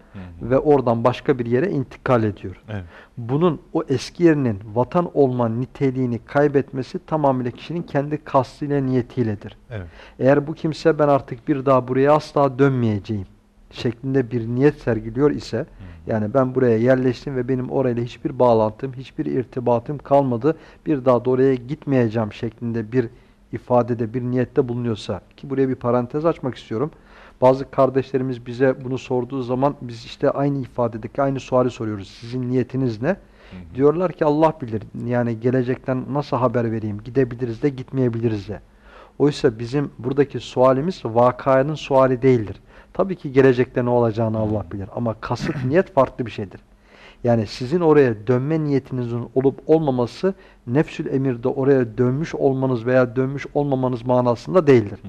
ve oradan başka bir yere intikal ediyor. Evet. Bunun o eski yerinin vatan olma niteliğini kaybetmesi tamamıyla kişinin kendi kastıyla niyetiyledir. Evet. Eğer bu kimse ben artık bir daha buraya asla dönmeyeceğim şeklinde bir niyet sergiliyor ise yani ben buraya yerleştim ve benim orayla hiçbir bağlantım, hiçbir irtibatım kalmadı. Bir daha da oraya gitmeyeceğim şeklinde bir ifadede, bir niyette bulunuyorsa ki buraya bir parantez açmak istiyorum. Bazı kardeşlerimiz bize bunu sorduğu zaman biz işte aynı ifadedeki aynı suali soruyoruz. Sizin niyetiniz ne? Diyorlar ki Allah bilir. Yani gelecekten nasıl haber vereyim? Gidebiliriz de gitmeyebiliriz de. Oysa bizim buradaki sualimiz vakanın suali değildir. Tabii ki gelecekte ne olacağını Allah bilir. Ama kasıt niyet farklı bir şeydir. Yani sizin oraya dönme niyetinizin olup olmaması nefsül emirde oraya dönmüş olmanız veya dönmüş olmamanız manasında değildir.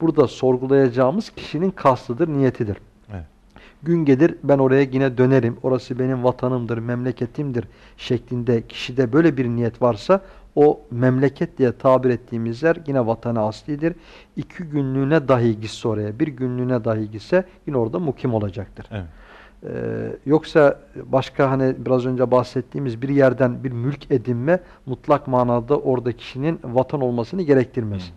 Burada sorgulayacağımız kişinin kastıdır, niyetidir. Evet. Gün gelir ben oraya yine dönerim. Orası benim vatanımdır, memleketimdir şeklinde kişide böyle bir niyet varsa o memleket diye tabir ettiğimiz yer yine vatanı aslidir. İki günlüğüne dahi gitse oraya, bir günlüğüne dahi gitse yine orada mukim olacaktır. Evet. Ee, yoksa başka hani biraz önce bahsettiğimiz bir yerden bir mülk edinme mutlak manada orada kişinin vatan olmasını gerektirmez.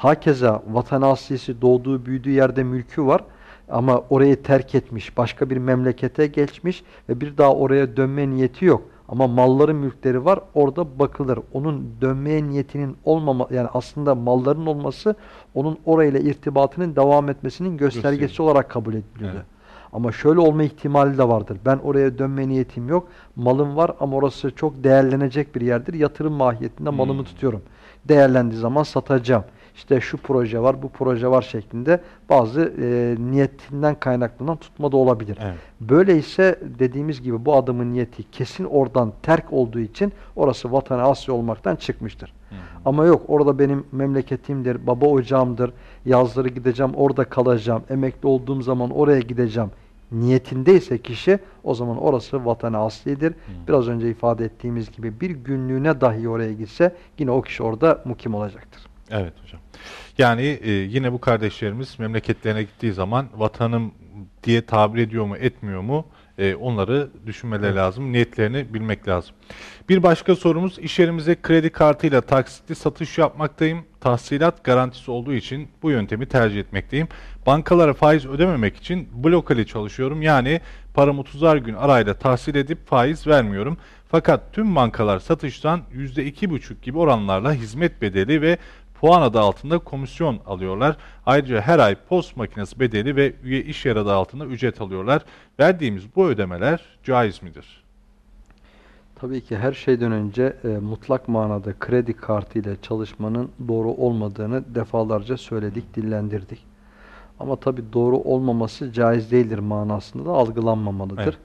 Hakeza vatan aslisi doğduğu büyüdüğü yerde mülkü var ama orayı terk etmiş, başka bir memlekete geçmiş ve bir daha oraya dönme niyeti yok. Ama malları mülkleri var orada bakılır. Onun dönmeye niyetinin olmama yani aslında malların olması onun orayla irtibatının devam etmesinin göstergesi Gösterge. olarak kabul ediliyordu. Evet. Ama şöyle olma ihtimali de vardır. Ben oraya dönme niyetim yok. Malım var ama orası çok değerlenecek bir yerdir. Yatırım mahiyetinde malımı Hmm. tutuyorum. Değerlendiği zaman satacağım. İşte şu proje var, bu proje var şeklinde bazı e, niyetinden kaynaklanan tutma da olabilir. Evet. Böyleyse dediğimiz gibi bu adamın niyeti kesin oradan terk olduğu için orası vatanı asli olmaktan çıkmıştır. Ama yok orada benim memleketimdir, baba ocağımdır, yazları gideceğim orada kalacağım, emekli olduğum zaman oraya gideceğim niyetindeyse kişi o zaman orası vatanı aslidir. Biraz önce ifade ettiğimiz gibi bir günlüğüne dahi oraya gitse yine o kişi orada mukim olacaktır. Evet hocam. Yani e, yine bu kardeşlerimiz memleketlerine gittiği zaman vatanım diye tabir ediyor mu etmiyor mu e, onları düşünmeleri lazım. Niyetlerini bilmek lazım. Bir başka sorumuz iş yerimize kredi kartıyla taksitli satış yapmaktayım. Tahsilat garantisi olduğu için bu yöntemi tercih etmekteyim. Bankalara faiz ödememek için blokali çalışıyorum. Yani paramı 30'ar gün arayla tahsil edip faiz vermiyorum. Fakat tüm bankalar satıştan %2,5 gibi oranlarla hizmet bedeli ve puan adı altında komisyon alıyorlar. Ayrıca her ay post makinesi bedeli ve üye iş yer adı altında ücret alıyorlar. Verdiğimiz bu ödemeler caiz midir? Tabii ki her şeyden önce e, mutlak manada kredi kartı ile çalışmanın doğru olmadığını defalarca söyledik, dillendirdik. Ama tabii doğru olmaması caiz değildir manasında da algılanmamalıdır. Evet.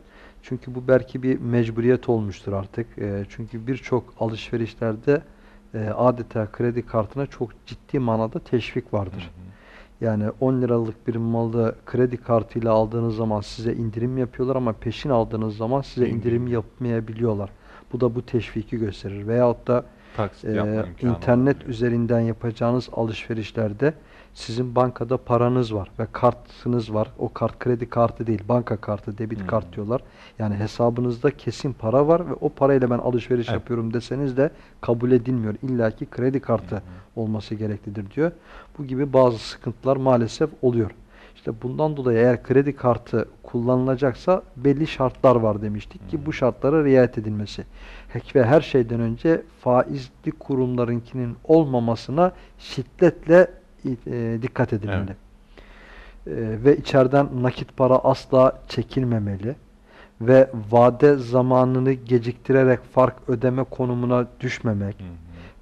Çünkü bu belki bir mecburiyet olmuştur artık. E, çünkü birçok alışverişlerde e, adeta kredi kartına çok ciddi manada teşvik vardır. Yani 10 liralık bir malı kredi kartıyla aldığınız zaman size indirim yapıyorlar ama peşin aldığınız zaman size İndirim. yapmayabiliyorlar. Bu da bu teşviki gösterir. Veyahut da Taksit e, internet oluyor. üzerinden yapacağınız alışverişlerde sizin bankada paranız var ve kartınız var. O kart kredi kartı değil, banka kartı, debit Hmm. kart diyorlar. Yani hesabınızda kesin para var ve o parayla ben alışveriş Evet. yapıyorum deseniz de kabul edilmiyor. İlla ki kredi kartı hı. olması gereklidir diyor. Bu gibi bazı sıkıntılar maalesef oluyor. İşte bundan dolayı eğer kredi kartı kullanılacaksa belli şartlar var demiştik ki bu şartlara riayet edilmesi. Ve her şeyden önce faizli kurumlarınkinin olmamasına şiddetle e, dikkat edilmeli. E, ve içeriden nakit para asla çekilmemeli ve vade zamanını geciktirerek fark ödeme konumuna düşmemek Hı hı.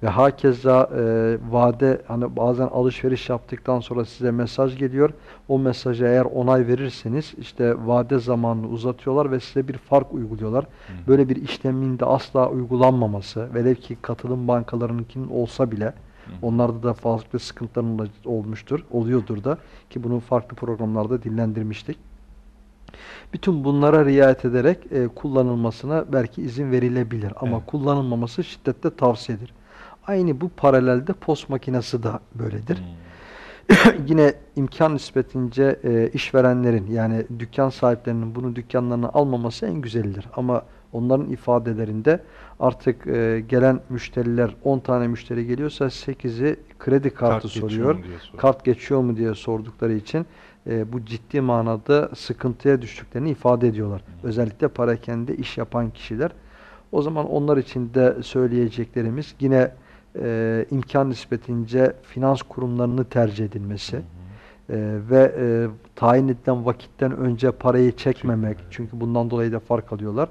ve hakeza e, vade hani bazen alışveriş yaptıktan sonra size mesaj geliyor. O mesaja eğer onay verirseniz işte vade zamanını uzatıyorlar ve size bir fark uyguluyorlar. hı. Böyle bir işlemin de asla uygulanmaması velev ki katılım bankalarınkinin olsa bile onlarda da farklı sıkıntıların ol- olmuştur, oluyordur da ki bunu farklı programlarda dillendirmiştik. Bütün bunlara riayet ederek e, kullanılmasına belki izin verilebilir ama Evet. kullanılmaması şiddetle tavsiyedir. Aynı bu paralelde post makinesi de böyledir. Hı. Yine imkan nispetince e, işverenlerin yani dükkan sahiplerinin bunu dükkanlarına almaması en güzelidir. Ama onların ifadelerinde artık e, gelen müşteriler 10 tane müşteri geliyorsa 8'i kredi kartı geçiyor soruyor. Kart geçiyor mu diye sordukları için e, bu ciddi manada sıkıntıya düştüklerini ifade ediyorlar. Özellikle parakende iş yapan kişiler. O zaman onlar için de söyleyeceklerimiz yine e, imkan nispetince finans kurumlarını tercih edilmesi. Hı hı. Ee, ve e, tayin edilen vakitten önce parayı. Çekmemek. Çünkü bundan dolayı da fark alıyorlar.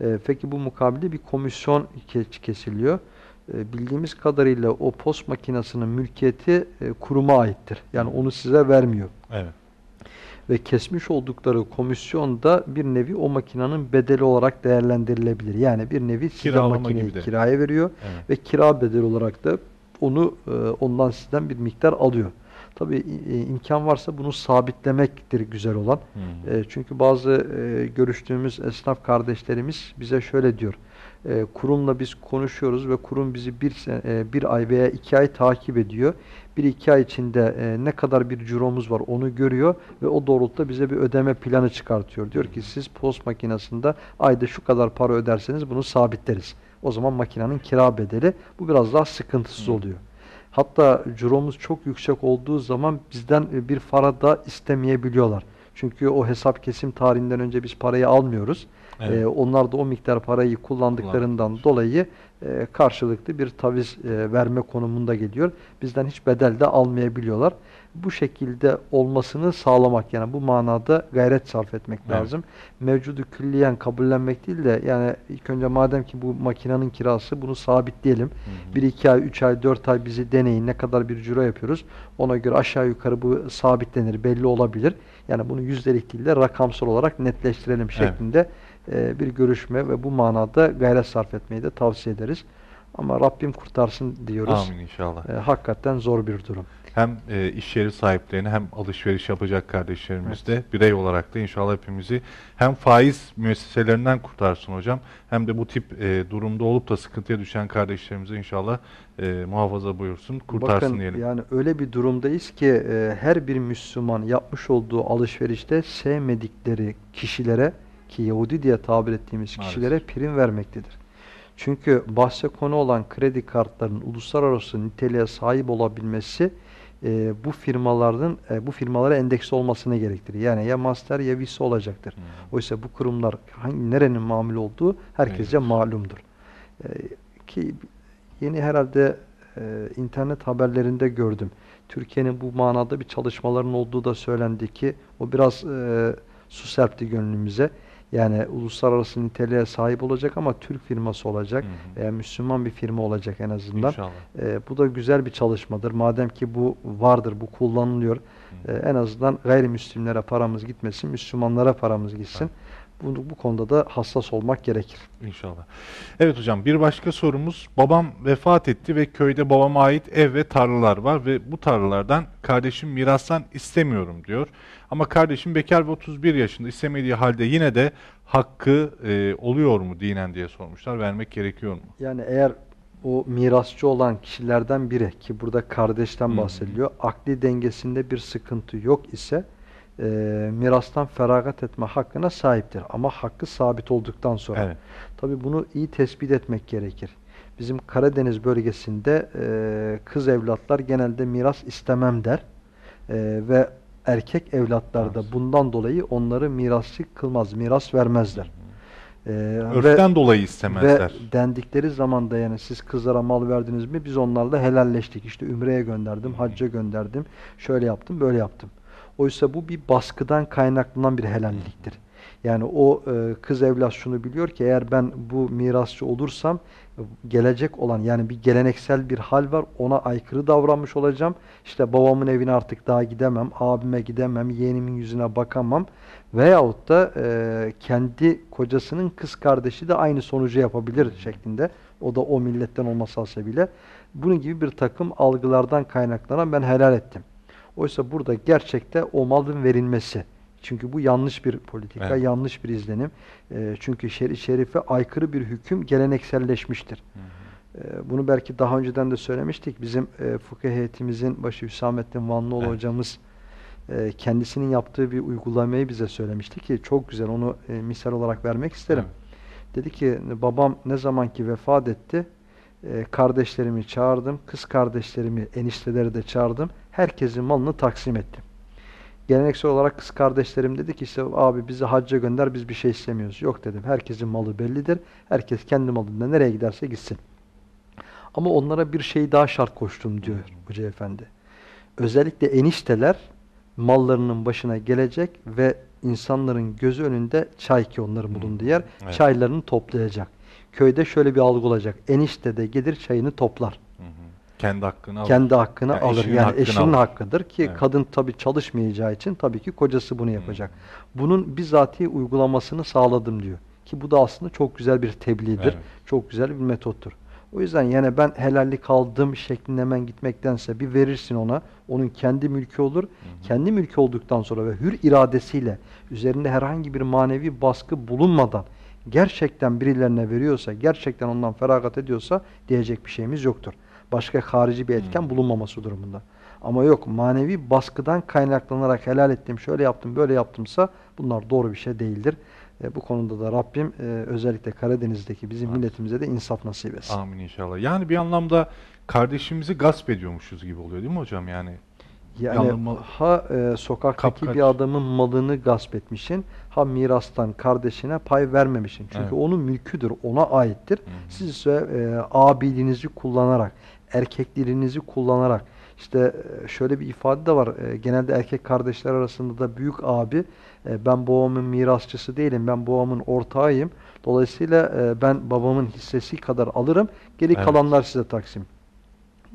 Ee, peki bu mukabilde bir komisyon ke- kesiliyor. Ee, bildiğimiz kadarıyla o post makinesinin mülkiyeti e, kuruma aittir. Yani onu size vermiyor. Evet. Ve kesmiş oldukları komisyon da bir nevi o makinenin bedeli olarak değerlendirilebilir. Yani bir nevi size Kiralama makineyi gibi de. kiraya veriyor Evet. ve kira bedeli olarak da onu e, ondan sizden bir miktar alıyor. Tabii e, imkan varsa bunu sabitlemektir güzel olan. Hı. E, çünkü bazı e, görüştüğümüz esnaf kardeşlerimiz bize şöyle diyor. E, kurumla biz konuşuyoruz ve kurum bizi bir, e, bir ay veya iki ay takip ediyor. Bir iki ay içinde e, ne kadar bir ciromuz var onu görüyor ve o doğrultuda bize bir ödeme planı çıkartıyor. Diyor ki siz post makinesinde ayda şu kadar para öderseniz bunu sabitleriz. O zaman makinenin kira bedeli bu biraz daha sıkıntısız Hı. oluyor. Hatta ciromuz çok yüksek olduğu zaman bizden e, bir para da istemeyebiliyorlar. Çünkü o hesap kesim tarihinden önce biz parayı almıyoruz. Evet. Ee, onlar da o miktar parayı kullandıklarından dolayı e, karşılıklı bir taviz e, verme konumunda geliyor. Bizden hiç bedel de almayabiliyorlar. Bu şekilde olmasını sağlamak yani bu manada gayret sarf etmek Evet. lazım. Mevcudu külliyen kabullenmek değil de yani ilk önce madem ki bu makinenin kirası bunu sabitleyelim. Hı hı. 1 2 ay, 3 ay, 4 ay bizi deneyin. Ne kadar bir ciro yapıyoruz. Ona göre aşağı yukarı bu sabitlenir, belli olabilir. Yani bunu yüzdelik değil de rakamsal olarak netleştirelim şeklinde e, bir görüşme ve bu manada gayret sarf etmeyi de tavsiye ederiz. Ama Rabbim kurtarsın diyoruz. Amin inşallah. E, hakikaten zor bir durum. Hem e, iş yeri sahiplerini hem alışveriş yapacak kardeşlerimiz de birey olarak da inşallah hepimizi hem faiz müesseselerinden kurtarsın hocam hem de bu tip e, durumda olup da sıkıntıya düşen kardeşlerimizi inşallah e, muhafaza buyursun, kurtarsın Bakın diyelim. yani öyle bir durumdayız ki e, her bir Müslüman yapmış olduğu alışverişte sevmedikleri kişilere ki Yahudi diye tabir ettiğimiz Maalesef. kişilere prim vermektedir. Çünkü bahse konu olan kredi kartlarının uluslararası niteliğe sahip olabilmesi e, bu firmaların e, bu firmalara endeksi olmasını gerektirir. Yani ya Master ya Visa olacaktır. Hı. Oysa bu kurumlar hangi nerenin mamul olduğu herkesce Evet. malumdur. Ee, ki yeni herhalde e, internet haberlerinde gördüm. Türkiye'nin bu manada bir çalışmaların olduğu da söylendi ki o biraz e, su serpti gönlümüze. Yani uluslararası niteliğe sahip olacak ama Türk firması olacak Hı hı. veya Müslüman bir firma olacak en azından. İnşallah. E, bu da güzel bir çalışmadır. Madem ki bu vardır, bu kullanılıyor. Hı. e, en azından gayrimüslimlere paramız gitmesin, Müslümanlara paramız gitsin. Bu, bu konuda da hassas olmak gerekir. İnşallah. Evet hocam bir başka sorumuz. Babam vefat etti ve köyde babama ait ev ve tarlalar var ve bu tarlalardan kardeşim mirastan istemiyorum diyor. Ama kardeşim bekar ve 31 yaşında istemediği halde yine de hakkı e, oluyor mu dinen diye sormuşlar. Vermek gerekiyor mu? Yani eğer o mirasçı olan kişilerden biri ki burada kardeşten Hı hı. bahsediliyor. Akli dengesinde bir sıkıntı yok ise e, mirastan feragat etme hakkına sahiptir. Ama hakkı sabit olduktan sonra. Evet. Tabii bunu iyi tespit etmek gerekir. Bizim Karadeniz bölgesinde e, kız evlatlar genelde miras istemem der. E, ve erkek evlatlar da bundan dolayı onları mirasçı kılmaz, miras vermezler. E, ve- Örften dolayı ve istemezler. dendikleri zaman da yani siz kızlara mal verdiniz mi biz onlarla helalleştik. İşte ümreye gönderdim, hacca gönderdim, şöyle yaptım, böyle yaptım. Oysa bu bir baskıdan kaynaklanan bir helalliktir. Yani o e, kız evlat şunu biliyor ki eğer ben bu mirasçı olursam gelecek olan yani bir geleneksel bir hal var ona aykırı davranmış olacağım. İşte babamın evine artık daha gidemem, abime gidemem, yeğenimin yüzüne bakamam. Veyahut da e, kendi kocasının kız kardeşi de aynı sonucu yapabilir şeklinde. O da o milletten olması hasebiyle. Bunun gibi bir takım algılardan kaynaklanan ben helal ettim. Oysa burada gerçekte o malın verilmesi. Çünkü bu yanlış bir politika, Evet. yanlış bir izlenim. E, çünkü şer-i şerife aykırı bir hüküm gelenekselleşmiştir. E, bunu belki daha önceden de söylemiştik. Bizim e, fıkıh heyetimizin başı Hüsamettin Vanlıoğlu Evet. hocamız e, kendisinin yaptığı bir uygulamayı bize söylemişti ki çok güzel onu e, misal olarak vermek isterim. Dedi ki babam ne zaman ki vefat etti e, kardeşlerimi çağırdım, kız kardeşlerimi, enişteleri de çağırdım. Herkesin malını taksim ettim. Geleneksel olarak kız kardeşlerim dedi ki işte abi bizi hacca gönder biz bir şey istemiyoruz. Yok dedim herkesin malı bellidir. Herkes kendi malında nereye giderse gitsin. Ama onlara bir şey daha şart koştum diyor Hoca Efendi. Özellikle enişteler mallarının başına gelecek ve insanların gözü önünde çay ki onların bulunduğu yer Evet. çaylarını toplayacak. Köyde şöyle bir algı olacak. Enişte de gelir çayını toplar. Hı hı. Kendi hakkını alır. Kendi hakkını Yani alır. eşinin yani hakkını eşinin alır. hakkıdır ki Evet. kadın tabii çalışmayacağı için tabii ki kocası bunu yapacak. Bunun bizatihi uygulamasını sağladım diyor. Ki bu da aslında çok güzel bir tebliğdir. Evet. Çok güzel bir metottur. O yüzden yani ben helallik aldım şeklinde hemen gitmektense bir verirsin ona. Onun kendi mülkü olur. Kendi mülkü olduktan sonra ve hür iradesiyle üzerinde herhangi bir manevi baskı bulunmadan gerçekten birilerine veriyorsa, gerçekten ondan feragat ediyorsa diyecek bir şeyimiz yoktur. Başka harici bir etken bulunmaması durumunda. Ama yok manevi baskıdan kaynaklanarak helal ettim, şöyle yaptım, böyle yaptımsa bunlar doğru bir şey değildir. E, bu konuda da Rabbim e, özellikle Karadeniz'deki bizim Evet. milletimize de insaf nasip etsin. Amin inşallah. Yani bir anlamda kardeşimizi gasp ediyormuşuz gibi oluyor değil mi hocam? Yani Yani Yanılma- ha e, sokaktaki Kapkaç. bir adamın malını gasp etmişsin, ha mirastan kardeşine pay vermemişsin. Çünkü Evet. onun mülküdür, ona aittir. hı. Siz ise e, abiliğinizi kullanarak, erkekliğinizi kullanarak, işte e, şöyle bir ifade de var. e, genelde erkek kardeşler arasında da büyük abi, e, ben babamın mirasçısı değilim, ben babamın ortağıyım. Dolayısıyla ben babamın hissesi kadar alırım, geri Evet. kalanlar size taksim.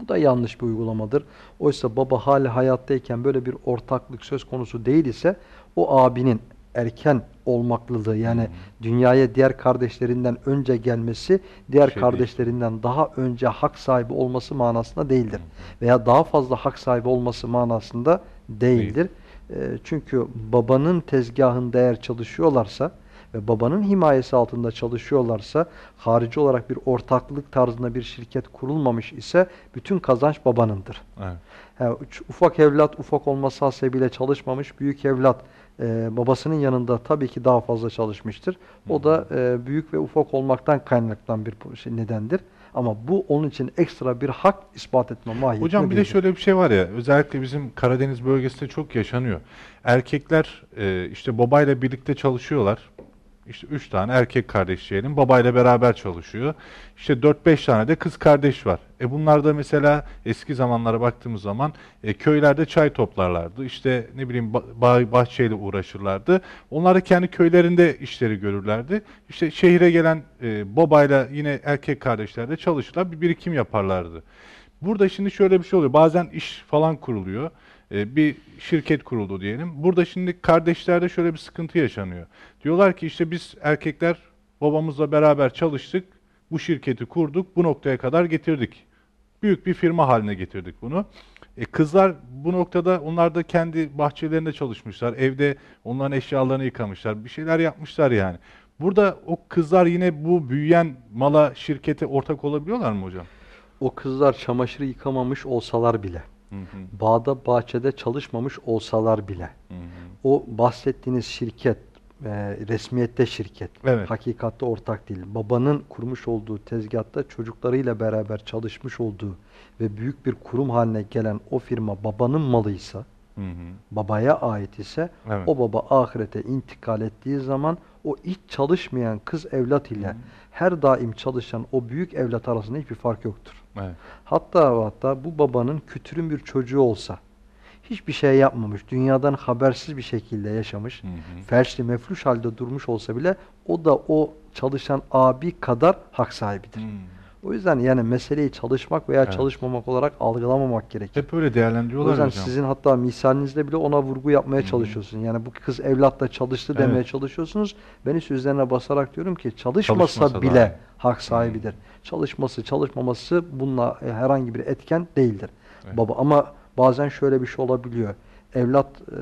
Bu da yanlış bir uygulamadır. Oysa baba hali hayattayken böyle bir ortaklık söz konusu değil ise o abinin erken olmaklılığı yani dünyaya diğer kardeşlerinden önce gelmesi diğer Şey değil. kardeşlerinden daha önce hak sahibi olması manasında değildir. Veya daha fazla hak sahibi olması manasında değildir. Ee, çünkü babanın tezgahında eğer çalışıyorlarsa ve babanın himayesi altında çalışıyorlarsa harici olarak bir ortaklık tarzında bir şirket kurulmamış ise bütün kazanç babanındır. Evet. Üç- ufak evlat ufak olması hasebiyle çalışmamış, büyük evlat e, babasının yanında tabii ki daha fazla çalışmıştır. O da e, büyük ve ufak olmaktan kaynaklanan bir şey, nedendir. Ama bu onun için ekstra bir hak ispat etme mahiyetinde Hocam bir de şöyle bir şey var ya, özellikle bizim Karadeniz bölgesinde çok yaşanıyor. Erkekler e, işte babayla birlikte çalışıyorlar. İşte üç tane erkek kardeş diyelim, babayla beraber çalışıyor. İşte 4-5 tane de kız kardeş var. E bunlar da mesela eski zamanlara baktığımız zaman e, köylerde çay toplarlardı. İşte ne bileyim ba- bağ, bahçeyle uğraşırlardı. Onlar da kendi köylerinde işleri görürlerdi. İşte şehire gelen e, babayla yine erkek kardeşler de çalışırlar, bir birikim yaparlardı. Burada şimdi şöyle bir şey oluyor. Bazen iş falan kuruluyor. E, bir şirket kuruldu diyelim. Burada şimdi kardeşlerde şöyle bir sıkıntı yaşanıyor. Diyorlar ki işte biz erkekler babamızla beraber çalıştık, bu şirketi kurduk, bu noktaya kadar getirdik. Büyük bir firma haline getirdik bunu. E kızlar bu noktada onlar da kendi bahçelerinde çalışmışlar. Evde onların eşyalarını yıkamışlar. Bir şeyler yapmışlar yani. Burada o kızlar yine bu büyüyen mala şirkete ortak olabiliyorlar mı hocam? O kızlar çamaşır yıkamamış olsalar bile, Hı hı, bağda bahçede çalışmamış olsalar bile, hı hı. o bahsettiğiniz şirket, e, resmiyette şirket, Evet. hakikatte ortak değil. Babanın kurmuş olduğu tezgahta çocuklarıyla beraber çalışmış olduğu ve büyük bir kurum haline gelen o firma babanın malıysa, Hı hı. babaya ait ise Evet. o baba ahirete intikal ettiği zaman o hiç çalışmayan kız evlat ile her daim çalışan o büyük evlat arasında hiçbir fark yoktur. Evet. Hatta ve hatta bu babanın kütürün bir çocuğu olsa, hiçbir şey yapmamış, dünyadan habersiz bir şekilde yaşamış, Hı hı. felçli mefluş halde durmuş olsa bile o da o çalışan abi kadar hak sahibidir. Hı. O yüzden yani meseleyi çalışmak veya Evet. çalışmamak olarak algılamamak gerekir. Hep öyle O değerlendiriyorlar yüzden hocam. sizin hatta misalinizde bile ona vurgu yapmaya Hı. çalışıyorsun. Yani bu kız evlatla çalıştı demeye Evet. çalışıyorsunuz. Ben hiç üzerine basarak diyorum ki çalışmasa, Çalışmasa bile dahi. hak sahibidir. Çalışması, çalışmaması bununla e, herhangi bir etken değildir. Evet. Baba ama bazen şöyle bir şey olabiliyor. Evlat e,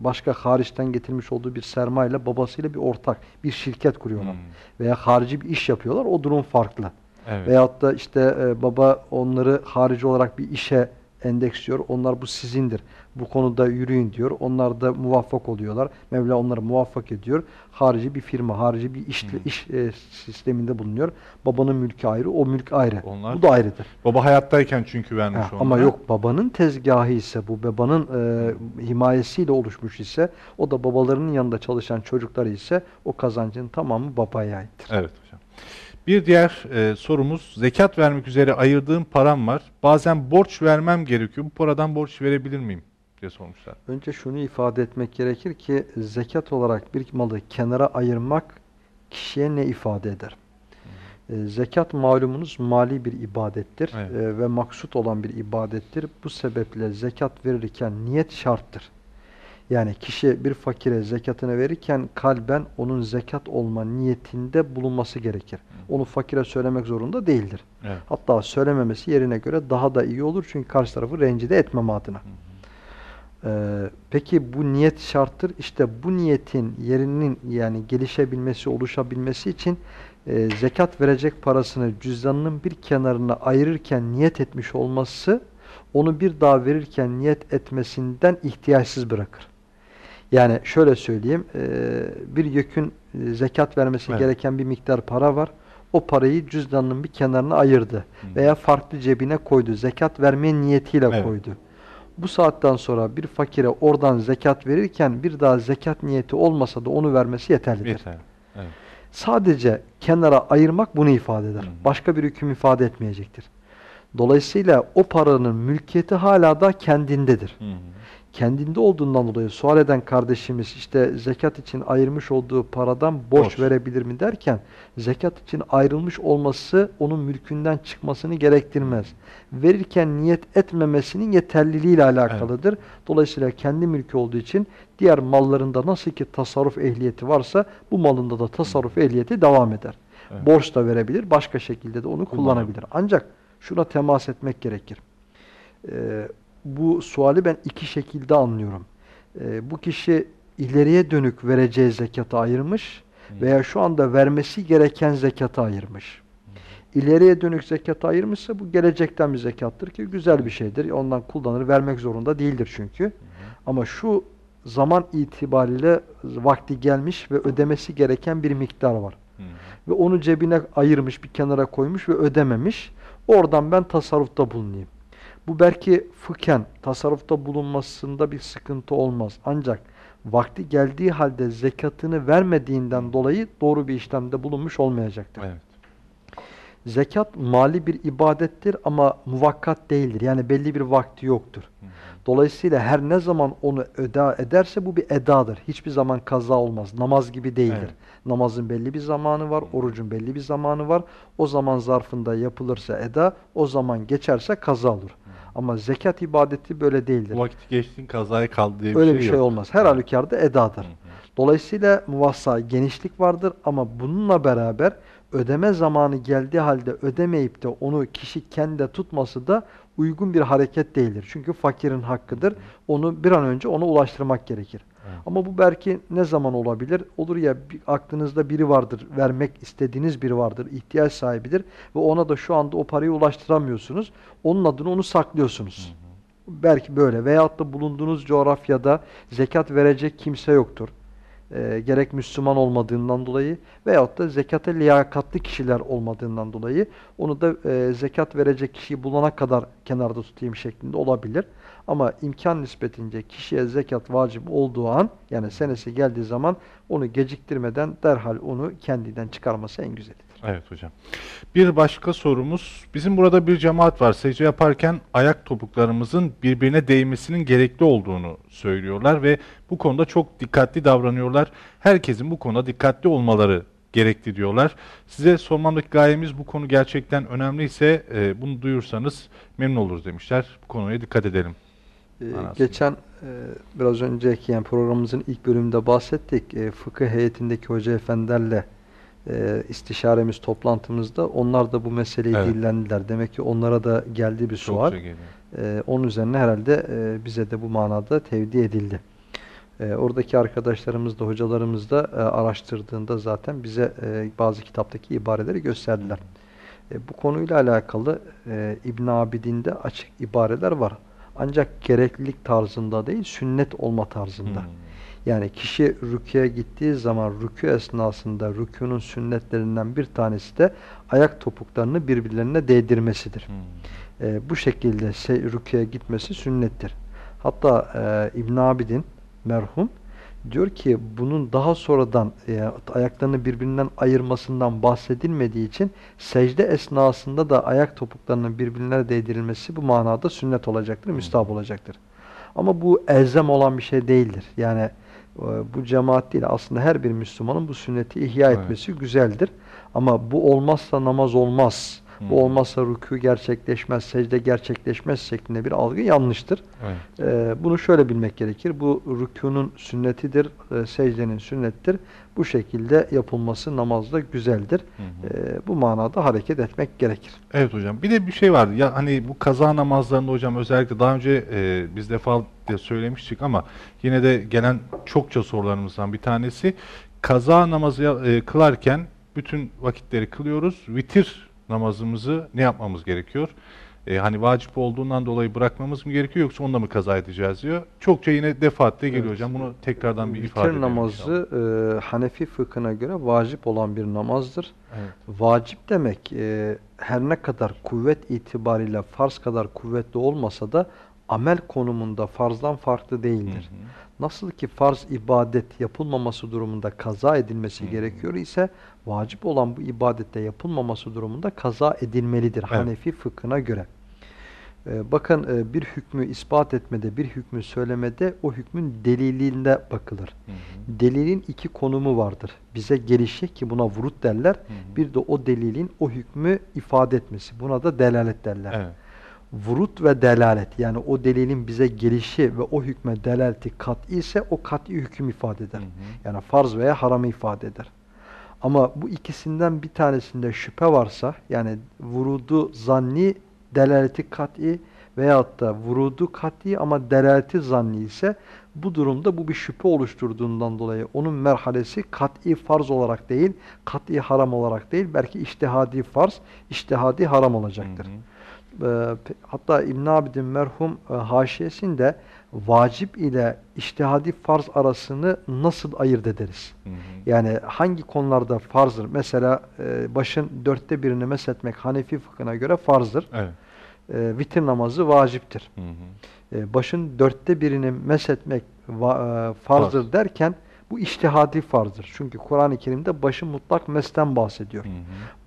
başka hariçten getirmiş olduğu bir sermayeyle babasıyla bir ortak bir şirket kuruyorlar. Hı. Veya harici bir iş yapıyorlar. O durum farklı. Evet. Veyahut da işte e, baba onları harici olarak bir işe endeksliyor. Onlar bu sizindir. Bu konuda yürüyün diyor. Onlar da muvaffak oluyorlar. Mevla onları muvaffak ediyor. Harici bir firma, harici bir iş, Hmm. iş e, sisteminde bulunuyor. Babanın mülkü ayrı, o mülk ayrı. Onlar- Bu da ayrıdır. Baba hayattayken çünkü vermiş Ha, onlara. ama yok babanın tezgahı ise bu babanın e, himayesiyle oluşmuş ise o da babalarının yanında çalışan çocukları ise o kazancın tamamı babaya aittir. Evet. Bir diğer e, sorumuz zekat vermek üzere ayırdığım param var. Bazen borç vermem gerekiyor. Bu paradan borç verebilir miyim diye sormuşlar. Önce şunu ifade etmek gerekir ki zekat olarak bir malı kenara ayırmak kişiye ne ifade eder? E, zekat malumunuz mali bir ibadettir Evet. e, ve maksut olan bir ibadettir. Bu sebeple zekat verirken niyet şarttır. Yani kişi bir fakire zekatını verirken kalben onun zekat olma niyetinde bulunması gerekir. Onu fakire söylemek zorunda değildir. Evet. Hatta söylememesi yerine göre daha da iyi olur çünkü karşı tarafı rencide etmem adına. Ee, peki bu niyet şarttır. İşte bu niyetin yerinin yani gelişebilmesi, oluşabilmesi için e, zekat verecek parasını cüzdanının bir kenarına ayırırken niyet etmiş olması onu bir daha verirken niyet etmesinden ihtiyaçsız bırakır. Yani şöyle söyleyeyim, e, bir yükün e, zekat vermesi Evet. gereken bir miktar para var. O parayı cüzdanının bir kenarına ayırdı Hı. veya farklı cebine koydu. Zekat vermeye niyetiyle Evet. koydu. Bu saatten sonra bir fakire oradan zekat verirken bir daha zekat niyeti olmasa da onu vermesi yeterlidir. Yeter. Evet. Sadece kenara ayırmak bunu ifade eder. Hı. Başka bir hüküm ifade etmeyecektir. Dolayısıyla o paranın mülkiyeti hala da kendindedir. Hı hı. Kendinde olduğundan dolayı sual eden kardeşimiz işte zekat için ayırmış olduğu paradan borç, Borç. verebilir mi derken zekat için ayrılmış olması onun mülkünden çıkmasını gerektirmez. Verirken niyet etmemesinin yeterliliğiyle alakalıdır. Dolayısıyla kendi mülkü olduğu için diğer mallarında nasıl ki tasarruf ehliyeti varsa bu malında da tasarruf ehliyeti devam eder. Evet. Borç da verebilir, başka şekilde de onu Kullanabilir. kullanabilir. Ancak şuna temas etmek gerekir. Ee, bu suali ben iki şekilde anlıyorum. Ee, bu kişi ileriye dönük vereceği zekatı ayırmış veya şu anda vermesi gereken zekatı ayırmış. İleriye dönük zekatı ayırmışsa bu gelecekten bir zekattır ki güzel bir şeydir. Ondan kullanır, vermek zorunda değildir çünkü. Ama şu zaman itibariyle vakti gelmiş ve ödemesi gereken bir miktar var ve onu cebine ayırmış, bir kenara koymuş ve ödememiş. Oradan ben tasarrufta bulunayım. Bu belki fıkhen tasarrufta bulunmasında bir sıkıntı olmaz. Ancak vakti geldiği halde zekatını vermediğinden dolayı doğru bir işlemde bulunmuş olmayacaktır. Evet. Zekat mali bir ibadettir ama muvakkat değildir. Yani belli bir vakti yoktur. Hı hı. Dolayısıyla her ne zaman onu öda ederse bu bir edadır. Hiçbir zaman kaza olmaz. Namaz gibi değildir. Evet. Namazın belli bir zamanı var, orucun belli bir zamanı var. O zaman zarfında yapılırsa eda, o zaman geçerse kaza olur. Ama zekat ibadeti böyle değildir. Vakit geçtiğin kazaya kaldı diye bir Öyle şey bir şey yok. olmaz. Her halükarda edadır. Hı hı. Dolayısıyla muvassa genişlik vardır ama bununla beraber ödeme zamanı geldiği halde ödemeyip de onu kişi kendi tutması da uygun bir hareket değildir. Çünkü fakirin hakkıdır. Onu bir an önce ona ulaştırmak gerekir. Ama bu belki ne zaman olabilir? Olur ya aklınızda biri vardır, vermek istediğiniz biri vardır, ihtiyaç sahibidir ve ona da şu anda o parayı ulaştıramıyorsunuz. Onun adına onu saklıyorsunuz. Belki böyle veyahut da bulunduğunuz coğrafyada zekat verecek kimse yoktur. Ee, gerek Müslüman olmadığından dolayı veyahut da zekata liyakatlı kişiler olmadığından dolayı onu da e, zekat verecek kişiyi bulana kadar kenarda tutayım şeklinde olabilir. Ama imkan nispetince kişiye zekat vacip olduğu an yani senesi geldiği zaman onu geciktirmeden derhal onu kendinden çıkarması en güzelidir. Evet hocam. Bir başka sorumuz. Bizim burada bir cemaat var. Secde yaparken ayak topuklarımızın birbirine değmesinin gerekli olduğunu söylüyorlar ve bu konuda çok dikkatli davranıyorlar. Herkesin bu konuda dikkatli olmaları gerekli diyorlar. Size sormamdaki gayemiz bu konu gerçekten önemliyse e, bunu duyursanız memnun oluruz demişler. Bu konuya dikkat edelim. Ee, geçen e, biraz önceki yani programımızın ilk bölümünde bahsettik. E, fıkıh heyetindeki hoca efendilerle e, istişaremiz, toplantımızda onlar da bu meseleyi Evet. dillendiler. Demek ki onlara da geldi bir sual. Geliyor. E, onun üzerine herhalde e, bize de bu manada tevdi edildi. E, oradaki arkadaşlarımız da hocalarımız da e, araştırdığında zaten bize e, bazı kitaptaki ibareleri gösterdiler. E, bu konuyla alakalı e, İbn Abidin'de açık ibareler var. Ancak gereklilik tarzında değil, sünnet olma tarzında. Hmm. Yani kişi rüküye gittiği zaman rükü esnasında rükûnun sünnetlerinden bir tanesi de ayak topuklarını birbirlerine değdirmesidir. Hmm. E, bu şekilde rüküye gitmesi sünnettir. Hatta e, İbn Abidin merhum diyor ki bunun daha sonradan e, ayaklarını birbirinden ayırmasından bahsedilmediği için secde esnasında da ayak topuklarının birbirine değdirilmesi bu manada sünnet olacaktır, müstahap olacaktır. Ama bu elzem olan bir şey değildir. Yani e, bu cemaat değil aslında her bir Müslümanın bu sünneti ihya Evet. etmesi güzeldir. Ama bu olmazsa namaz olmaz. Hmm. Bu olmazsa rükû gerçekleşmez, secde gerçekleşmez şeklinde bir algı yanlıştır. Evet. Ee, bunu şöyle bilmek gerekir. Bu rükûnun sünnetidir, e, secdenin sünnettir. Bu şekilde yapılması namazda güzeldir. Hı hı. Ee, bu manada hareket etmek gerekir. Evet hocam. Bir de bir şey vardı. Ya hani bu kaza namazlarında hocam özellikle daha önce e, biz defalarca söylemiştik ama yine de gelen çokça sorularımızdan bir tanesi kaza namazı e, kılarken bütün vakitleri kılıyoruz. Vitir namazımızı ne yapmamız gerekiyor? E, hani vacip olduğundan dolayı bırakmamız mı gerekiyor yoksa onda mı kaza edeceğiz diyor. Çokça yine defaatle geliyor Evet. hocam. Bunu tekrardan bir ifade Vitir edelim namazı e, Hanefi fıkhına göre vacip olan bir namazdır. Evet. Vacip demek e, her ne kadar kuvvet itibariyle farz kadar kuvvetli olmasa da amel konumunda farzdan farklı değildir. Hı hı. Nasıl ki farz ibadet yapılmaması durumunda kaza edilmesi Hı. gerekiyor ise vacip olan bu ibadette yapılmaması durumunda kaza edilmelidir Evet. Hanefi fıkhına göre. Ee, bakın e, bir hükmü ispat etmede, bir hükmü söylemede o hükmün deliliğinde bakılır. Hı hı. Delilin iki konumu vardır. Bize gelişi ki buna vurut derler. hı. Bir de o delilin o hükmü ifade etmesi. Buna da delalet derler. Evet. Vurut ve delalet yani o delilin bize gelişi ve o hükme delaleti kat'i ise o kat'i hüküm ifade eder. Hı hı. Yani farz veya haramı ifade eder. Ama bu ikisinden bir tanesinde şüphe varsa yani vurudu zanni delaleti kat'i veyahut da vurudu kat'i ama delaleti zanni ise bu durumda bu bir şüphe oluşturduğundan dolayı onun merhalesi kat'i farz olarak değil, kat'i haram olarak değil, belki iştihadi farz, iştihadi haram olacaktır. Hı hı. Ee, hatta İbn Abidin merhum e, haşiyesinde vacip ile iştihadi farz arasını nasıl ayırt ederiz? Hı hı. Yani hangi konularda farzdır? Mesela e, başın dörtte birini meshetmek Hanefi fıkhına göre farzdır. Evet. E, vitir namazı vaciptir. Hı hı. E, başın dörtte birini meshetmek va- e, farzdır Farz. derken bu iştihadi farzdır. Çünkü Kur'an-ı Kerim'de başın mutlak mesten bahsediyor. Hı hı.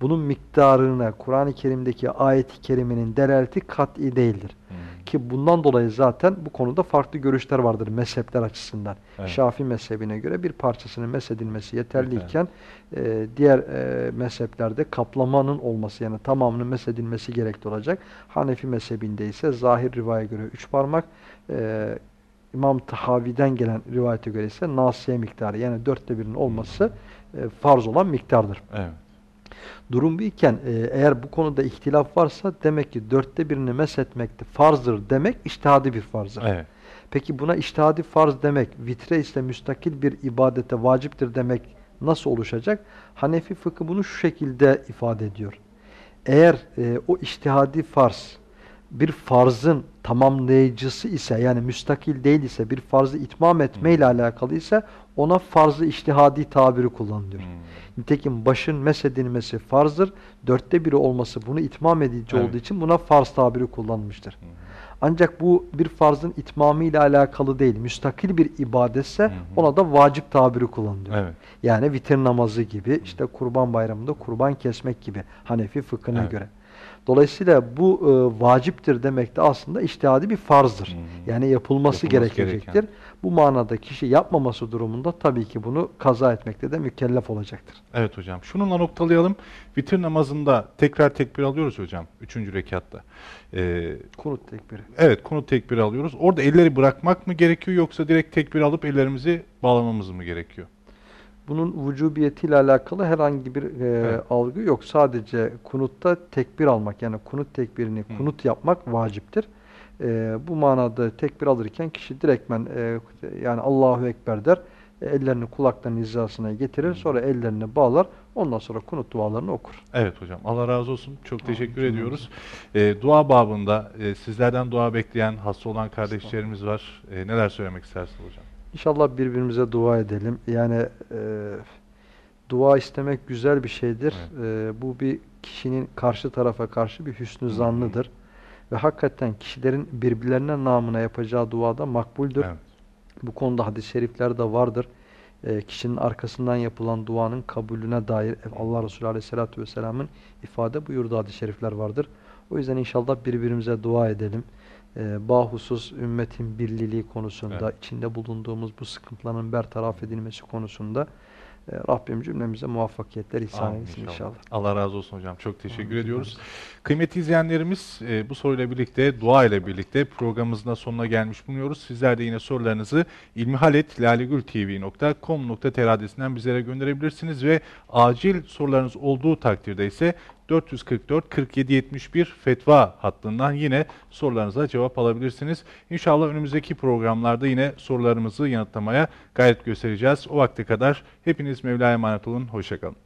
Bunun miktarına Kur'an-ı Kerim'deki ayet-i kerimenin delaleti kat'i değildir. Hı hı. Ki bundan dolayı zaten bu konuda farklı görüşler vardır mezhepler açısından. Evet. Şafii mezhebine göre bir parçasının mesedilmesi yeterliyken e, diğer e, mezheplerde kaplamanın olması yani tamamının mesedilmesi gerekli olacak. Hanefi mezhebinde ise zahir rivaya göre üç parmak, e, İmam Tahavi'den gelen rivayete göre ise nasiye miktarı yani dörtte birinin olması e, farz olan miktardır. Evet. Durum bu iken e, eğer bu konuda ihtilaf varsa demek ki dörtte birini meshetmekte farzdır demek iştihadi bir farzdır. Evet. Peki buna iştihadi farz demek, vitre ise müstakil bir ibadete vaciptir demek nasıl oluşacak? Hanefi fıkı bunu şu şekilde ifade ediyor. Eğer e, o iştihadi farz bir farzın tamamlayıcısı ise yani müstakil değil ise bir farzı itmam etme ile alakalı ise ona farzı iştihadi tabiri kullanılıyor. Hmm. Nitekim başın mesedilmesi farzdır. Dörtte biri olması bunu itmam edici Evet. olduğu için buna farz tabiri kullanmıştır. Hı. Ancak bu bir farzın itmamı ile alakalı değil. Müstakil bir ibadetse Hı hı. ona da vacip tabiri kullanılıyor. Evet. Yani vitir namazı gibi, işte kurban bayramında kurban kesmek gibi Hanefi fıkhına Evet. göre. Dolayısıyla bu e, vaciptir demek de aslında iştihadi bir farzdır. Hı. Yani yapılması, Yapılması gerekecektir. gereken. Bu manada kişi yapmaması durumunda tabii ki bunu kaza etmekte de mükellef olacaktır. Evet hocam. Şununla noktalayalım. Vitir namazında tekrar tekbir alıyoruz hocam. Üçüncü rekatta. Ee, Kunut tekbiri. evet kunut tekbiri alıyoruz. Orada elleri bırakmak mı gerekiyor yoksa direkt tekbir alıp ellerimizi bağlamamız mı gerekiyor? Bunun vücubiyetiyle alakalı herhangi bir e, Evet. algı yok. Sadece kunutta tekbir almak yani kunut tekbirini Hı. kunut yapmak vaciptir. E, bu manada tekbir alırken kişi direktmen e, yani Allahu Ekber der. e, ellerini kulaklarının hizasına getirir. Hı. Sonra ellerini bağlar. Ondan sonra kunut dualarını okur. Evet hocam. Allah razı olsun. Çok teşekkür cümlemize. ediyoruz. Ee, dua babında e, sizlerden dua bekleyen hasta olan kardeşlerimiz var. E, neler söylemek istersiniz hocam? İnşallah birbirimize dua edelim. Yani e, dua istemek güzel bir şeydir. E, bu bir kişinin karşı tarafa karşı bir hüsnü zannıdır. Ve hakikaten kişilerin birbirlerine namına yapacağı duada makbuldür. Evet. Bu konuda hadis-i şerifler de vardır. E, kişinin arkasından yapılan duanın kabulüne dair Allah Resulü Aleyhisselatü Vesselam'ın ifade buyurduğu hadis-i şerifler vardır. O yüzden inşallah birbirimize dua edelim. E, bahusus ümmetin birliliği konusunda, Evet. içinde bulunduğumuz bu sıkıntıların bertaraf edilmesi konusunda e, Rabbim cümlemize muvaffakiyetler ihsan Amin etsin inşallah. Allah razı olsun hocam. Çok teşekkür Amin. ediyoruz. Kıymetli izleyenlerimiz e, bu soruyla birlikte, dua ile birlikte programımızın da sonuna gelmiş bulunuyoruz. Sizler de yine sorularınızı ilmihaletlalegültv.com.tr adresinden bizlere gönderebilirsiniz ve acil sorularınız olduğu takdirde ise 444 47 71 fetva hattından yine sorularınıza cevap alabilirsiniz. İnşallah önümüzdeki programlarda yine sorularımızı yanıtlamaya gayret göstereceğiz. O vakte kadar hepiniz Mevla'ya emanet olun. Hoşçakalın.